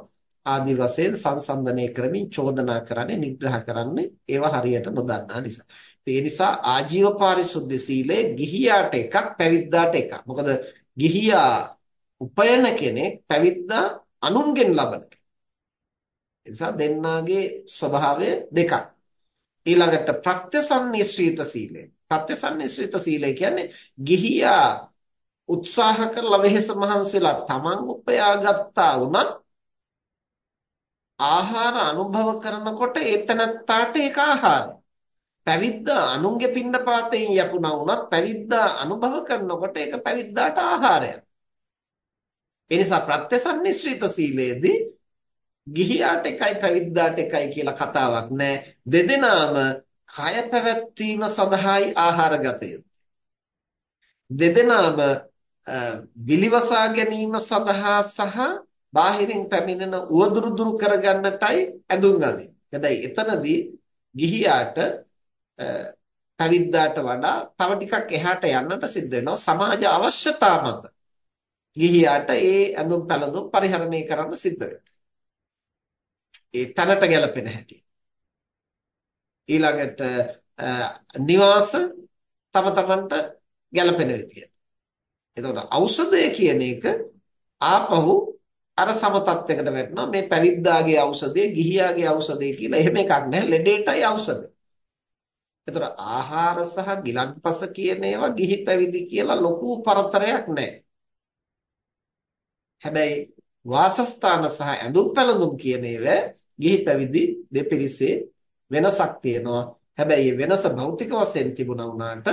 Speaker 1: ආදි වශයෙන් සංසන්දනය කරමින් චෝදනා කරන්නේ නිග්‍රහ කරන්නේ ඒවා හරියට නොදන්නා නිසා. ඒ නිසා ආජීව පාරිශුද්ධ සීලය ගිහියාට එකක් පැවිද්දාට එකක්. මොකද ගිහියා උපයන කෙනෙක් පැවිද්දා අනුන්ගෙන් ලබන කෙනෙක්. ඒ නිසා දෙන්නාගේ ස්වභාවය දෙකක්. ඊළඟට ප්‍රත්‍යසන්නිශ්‍රිත සීලය. ප්‍රත්‍යසන්නිශ්‍රිත සීලය කියන්නේ ගිහියා උත්සාහ කරලා වෙහෙස මහන්සිලා තමන් උපයාගත්තා වුණත් ආහාර අනුභව කරනකොට ඒතනත්තාට ඒක ආහාරය. පැවිද්දා අනුන්ගේ පින්නපාතයෙන් යපුණා වුණත් පැවිද්දා අනුභව කරනකොට ඒක පැවිද්දාට ආහාරයක්. ඒ නිසා ප්‍රත්‍යසන්නිශ්‍රිත සීලයේදී ගිහියාට එකයි පැවිද්දාට එකයි කියලා කතාවක් නැහැ. දෙදෙනාම කය පැවැත්වීම සඳහායි ආහාර ගත යුත්තේ. දෙදෙනාම විලිවසා ගැනීම සඳහා සහ බාහිරින් පැමිණෙන උවදුරු දුරු කරගන්නටයි ඇඳුම් අඳින්නේ. හැබැයි එතනදී ගිහියාට පැවිද්දාට වඩා තව ටිකක් එහාට යන්නට සිද්ධ වෙනවා සමාජ අවශ්‍යතා මත. ගිහියාට ඒ ඇඳුම් පැළඳුම් පරිහරණය කරන්න සිද්ධ ඒ තැනට ගැලපෙන හැටි. ඊළඟට නිවාස තම තමන්ට ගැලපෙන විදියට. එතකොට ඖෂධය කියන එක ආපහු අර සම තත්යකට වැටෙනවා මේ පැවිද්දාගේ ඖෂධය ගිහියාගේ ඖෂධය කියලා එහෙම එකක් නැහැ ලෙඩේටයි ඖෂධය. එතකොට ආහාර සහ ගිලන්පස කියන ඒවා ගිහි පැවිදි කියලා ලොකු පරතරයක් නැහැ. හැබැයි වාසස්ථාන සහ ඇඳුම් පැළඳුම් කියන ඒවා ගිහි පැවිදි දෙපිරිසේ වෙනසක් තියෙනවා. හැබැයි වෙනස භෞතික වශයෙන් තිබුණා වුණාට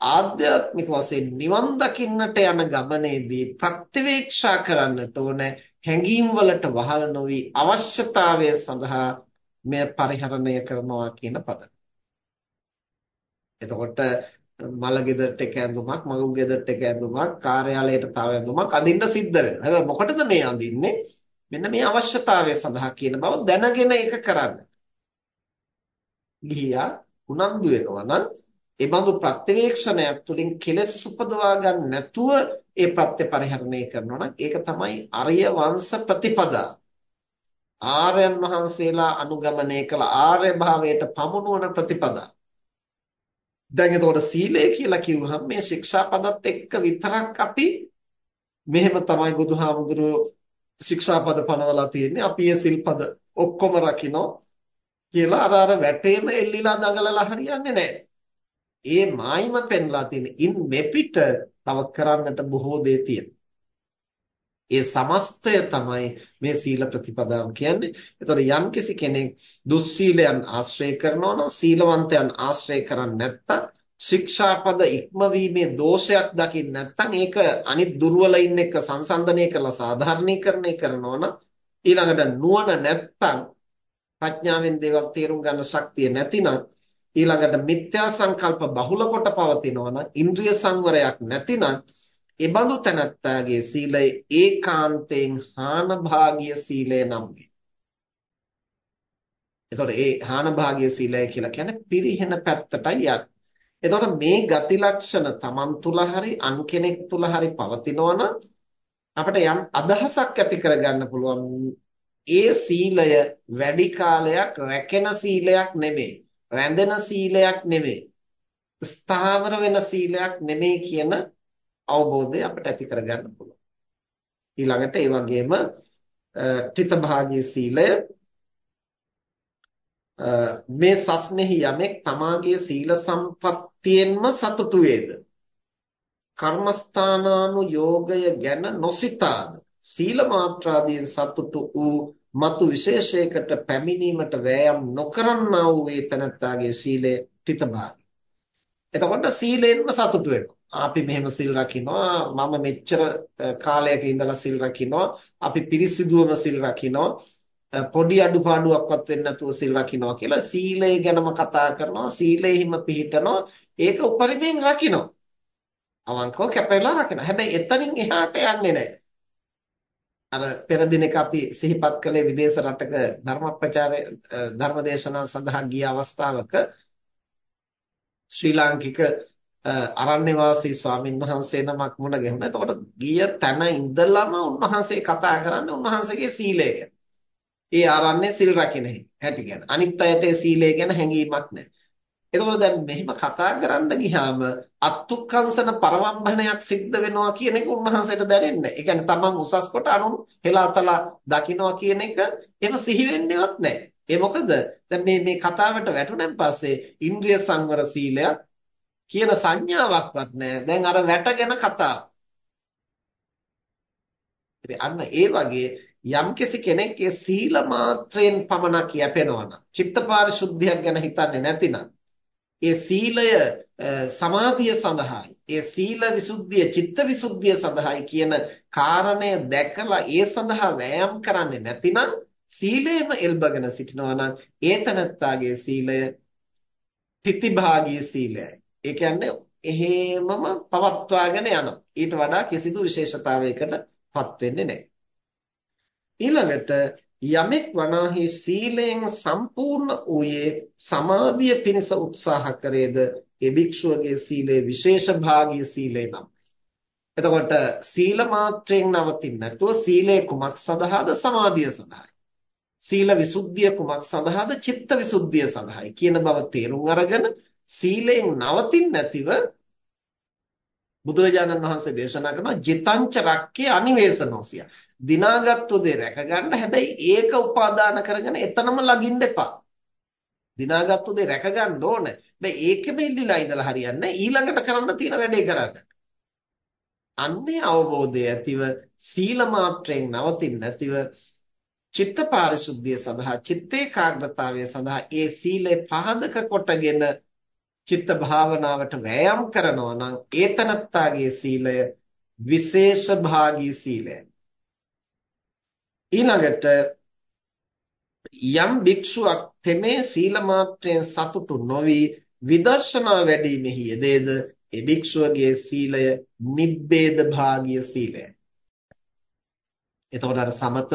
Speaker 1: ආධ්‍යාත්මික වශයෙන් නිවන් දකින්නට යන ගමනේදී ප්‍රත්‍යවේක්ෂා කරන්නට ඕනේ හැඟීම් වලට වහල් නොවි අවශ්‍යතාවය සඳහා මෙය පරිහරණය කරනවා කියන පද. එතකොට මල ගෙදරට එක ඇඳුමක්, මගුල් ගෙදරට එක ඇඳුමක්, කාර්යාලයට තව ඇඳුමක් අඳින්න සිද්ධ වෙනවා. හැබැයි මොකටද මේ අඳින්නේ? මෙන්න මේ අවශ්‍යතාවය සඳහා කියන බව දැනගෙන ඒක කරන්න. ගිහියා උනන්දු වෙනවා නම් ඒ බඳු ප්‍රත්‍යවේක්ෂණයක් තුළින් කෙලෙස් උපදවා ගන්න නැතුව ඒ ප්‍රත්‍ය පරිහරණය කරනවා නම් ඒක තමයි අරිය වංශ ප්‍රතිපදා. ආර්යයන් වහන්සේලා අනුගමනය කළ ආර්ය භාවයට පමුණුවන ප්‍රතිපදා. දැන් එතකොට සීලය කියලා කිව්වහම මේ ශික්ෂාපදත් එක්ක විතරක් අපි මෙහෙම තමයි බුදුහාමුදුරුවෝ ශික්ෂාපද පනවලා තියෙන්නේ. අපි ඒ සිල්පද ඔක්කොම රකින්න කියලා අර අර වැටේම එල්ලිලා දඟලලා හරියන්නේ නැහැ. ඒ මායිම පෙන්ලා තියෙන ඉන් මෙපිට තව කරන්නට බොහෝ දේ තියෙනවා. ඒ සමස්තය තමයි මේ සීල ප්‍රතිපදාව කියන්නේ. ඒතකොට යම්කිසි කෙනෙක් දුස්සීලයන් ආශ්‍රය කරනවා නම් සීලවන්තයන් ආශ්‍රය කරන්නේ නැත්තම් ශික්ෂාපද ඉක්මවීමේ දෝෂයක් දකින්න නැත්නම් ඒක අනිත් දුර්වලයින් එක්ක සංසන්දනය කරලා සාධාරණීකරණය කරනවා නම් ඊළඟට නුවණ නැත්නම් ප්‍රඥාවෙන් දේවල් තේරුම් ගන්න ශක්තිය නැතිනම් ඊළඟට මිත්‍යා සංකල්ප බහුල කොට පවතිනවා නම් ඉන්ද්‍රිය සංවරයක් නැතිනම් එබඳු තැනැත්තාගේ සීලය ඒකාන්තයෙන් හානභාගීය සීලය නම් වේ. එතකොට ඒ හානභාගීය සීලය කියලා කියන්නේ පිරිහෙන පැත්තටයි යන්නේ. එතකොට මේ ගති ලක්ෂණ Taman තුල හරි අන් කෙනෙක් තුල හරි පවතිනවා නම් අපිට යම් අදහසක් ඇති කරගන්න පුළුවන් ඒ සීලය වැඩි කාලයක් රැකෙන සීලයක් නෙමෙයි. රැඳෙන සීලයක් නෙමෙයි. ස්ථාවර වෙන සීලයක් නෙමෙයි කියන අවබෝධය අපිට ඇති කරගන්න පුළුවන්. ඊළඟට ඒ වගේම ත්‍ිත භාගී සීලය මේ සස්නෙහි යමෙක් තමාගේ සීල සම්පත්තියෙන්ම සතුටු වේද කර්මස්ථානානු යෝගය ගැන නොසිතාද සීල මාත්‍රාදීන් සතුටු වූ මතු විශේෂයකට පැමිණීමට වෑයම් නොකරන්නා වූ වේතනත්තාගේ සීලය ත්‍ිත භාගී. එතකොට සීලෙන්ම සතුටු වෙනවා. අපි මෙහෙම සිල් රකින්නවා. මම මෙච්චර කාලයක ඉඳලා සිල් රකින්නවා. අපි පිරිසිදුවම සිල් රකින්නවා. පොඩි අඩුපාඩුවක්වත් වෙන්නේ නැතුව සිල් රකින්නවා කියලා සීලය ගැනම කතා කරනවා. සීලෙහිම පිහිටනවා. ඒක උපරිමයෙන් රකින්නවා. අවංකව කැපෙලා රකින්නවා. හැබැයි එතනින් එහාට යන්නේ නැහැ. අර පෙර දිනක අපි සිහිපත් කළේ විදේශ රටක ධර්ම ප්‍රචාරය ධර්ම දේශනා සඳහා ගිය අවස්ථාවක ශ්‍රී ලාංකික අරණ්‍ය වාසී ස්වාමින් වහන්සේ නමක් මුණ ගැහුණා. එතකොට ගිය තැන ඉඳලම උන්වහන්සේ කතා කරන්නේ උන්වහන්සේගේ සීලය ගැන. ඒ ආරණ්‍ය සිල් රකින්න හැටි ගැන. අනිත් අයට ඒ සීලය ගැන හැඟීමක් නැහැ. එතකොට දැන් මෙහෙම කතා කරන්න ගියාම අත්ුක්කංශන පරවම්බනයක් සිද්ධ වෙනවා කියන එක උන්වහන්සේට දැනෙන්නේ නැහැ. ඒ කියන්නේ තමන් උසස් කොට අනුන් හෙලාතලා දකින්නවා කියන එක එහෙම සිහි වෙන්නේවත් නැහැ. ඒ මොකද දැන් මේ මේ කතාවට වැටුණන් පස්සේ ඉන්ද්‍රිය සංවර සීලයක් කියන සංඥාවක්වත් නැහැ. දැන් අර වැටගෙන කතාව. ඉතින් අන්න ඒ වගේ යම්කිසි කෙනෙක් ඒ සීල මාත්‍රයෙන් පමණක් යැපෙනවා නම් චිත්ත පාරිශුද්ධියක් ගැන හිතන්නේ නැතිනම් ඒ සීලය සමාධිය සඳහායි ඒ සීල විසුද්ධිය චිත්ත විසුද්ධිය සඳහායි කියන කාරණය දැකලා ඒ සඳහා වෑයම් කරන්නේ නැතිනම් සීලයම එල්බගෙන සිටිනවා නම් ඒ තනත්තාගේ සීලය තිතිභාගී සීලයයි ඒ කියන්නේ එහෙමම පවත්වාගෙන යනවා. ඊට වඩා කිසිදු විශේෂතාවයකටපත් වෙන්නේ නැහැ. ඊළඟට යමෙක් වනාහි සීලයෙන් සම්පූර්ණ වූයේ සමාධිය පිණිස උත්සාහ කරේද ඒ භික්ෂුවගේ සීලේ විශේෂ භාගීය සීලේ නම්. එතකොට සීල මාත්‍රයෙන් නවතින්නේ නැතුව සීලේ කුමක් සඳහාද සමාධිය සඳහායි. සීල විසුද්ධිය කුමක් සඳහාද චිත්ත විසුද්ධිය සඳහායි කියන බව තේරුම් අරගෙන සීලයෙන් නවතින්නේ නැතිව බුදුරජාණන් වහන්සේ දේශනා කරනවා ජිතංච රක්කේ අනිවේසනෝසිය. දිනාගත්තු දේ රැකගන්න හැබැයි ඒක උපාදාන කරගෙන එතනම ලගින්න එපා. දිනාගත්තු දේ රැකගන්න ඕන. හැබැයි ඒකෙම ඉල්ලලා ඉඳලා හරියන්නේ ඊළඟට කරන්න තියෙන වැඩේ කරන්න. අන්නේ අවබෝධය ඇතිව සීල මාත්‍රයෙන් නවතින්නේ නැතිව චිත්ත පාරිශුද්ධිය සඳහා චිත්ත ඒකාග්‍රතාවය සඳහා ඒ සීලය පහදක කොටගෙන චිත්ත භාවනාවට වෑයම් කරනවා නම් ඒතනත්තාගේ සීලය විශේෂ භාගී සීලයයි. ඊළඟට යම් භික්ෂුවක් තෙමේ සීල මාත්‍රයෙන් සතුටු නොවි විදර්ශනා වැඩිමෙහි යෙදේද ඒ භික්ෂුවගේ සීලය නිබ්බේද භාගිය සීලය. එතකොට අර සමත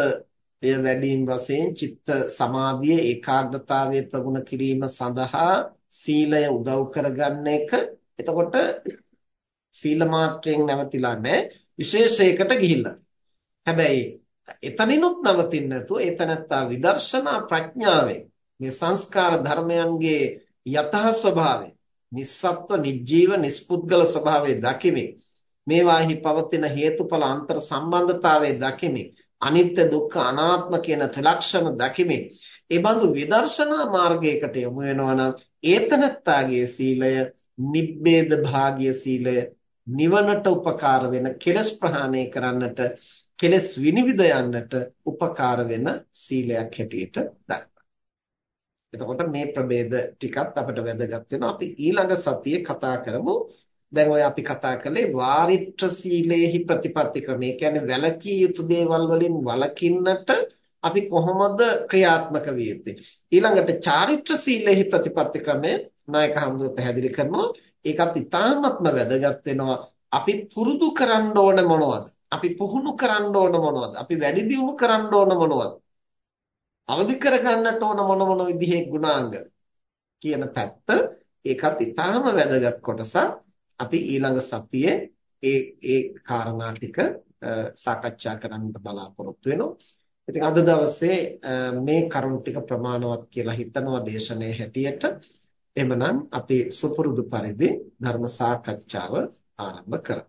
Speaker 1: එය වැඩිම වශයෙන් චිත්ත සමාධිය ඒකාග්‍රතාවයේ ප්‍රගුණ කිරීම සඳහා සීලය උදව් කරගන්න එක එතකොට සීල මාත්‍රයෙන් නැවතිලා නැහැ විශේෂයකට ගිහිල්ලා. හැබැයි එතනිනුත් නවතින්න නැතුව එතනත්තා විදර්ශනා ප්‍රඥාවෙන් මේ සංස්කාර ධර්මයන්ගේ යතහ ස්වභාවය නිස්සත්ව නිජීව නිස්පුද්ගල ස්වභාවය දකිමින් මේවාහි පවතින හේතුඵල අන්තර් සම්බන්ධතාවය දකිමින් අනිත්‍ය දුක්ඛ අනාත්ම කියන ත්‍රිලක්ෂණ දකිමින් ඒ බඳු විදර්ශනා මාර්ගයකට යොමු වෙනවා නම් ඒතනත්තාගේ සීලය නිබ්බේද භාග්‍ය සීලය නිවනට උපකාර වෙන කෙලස් ප්‍රහාණය කරන්නට කෙලස් විනිවිද යන්නට උපකාර වෙන සීලයක් හැටියට දක්වනවා. එතකොට මේ ප්‍රභේද ටිකත් අපිට වැදගත් වෙනවා. අපි ඊළඟ සතියේ කතා කරමු දැන් ඔය අපි කතා කළේ වාරිත්‍ර සීලේහි ප්‍රතිපත්ති ක්‍රමය. කියන්නේ වැලකී යුතු දේවල් වලින් වළකින්නට අපි කොහොමද ක්‍රියාත්මක විය යුත්තේ? ඊළඟට චාරිත්‍ර සීලේහි ප්‍රතිපත්ති ක්‍රමය නායක හඳුර පැහැදිලි කරනවා. ඒකත් ඉතාමත්ම වැදගත් වෙනවා. අපි පුරුදු කරන්න ඕන මොනවද? අපි පුහුණු කරන්න ඕන මොනවද? අපි වැඩි දියුණු කරන්න ඕන මොනවද? අවදි කරගන්නට ඕන මොන මොන විදිහේ ගුණාංග කියන පැත්ත ඒකත් ඊටාම වැදගත් කොටසක් අපි ඊළඟ සතියේ ඒ ඒ කාරණා ටික සාකච්ඡා කරන්නට බලාපොරොත්තු වෙනවා. ඉතින් අද දවසේ මේ කරුණු ටික ප්‍රමාණවත් කියලා හිතනවා දේශනාවේ හැටියට. එhmenan අපි සුපුරුදු පරිදි ධර්ම සාකච්ඡාව ආරම්භ කරමු.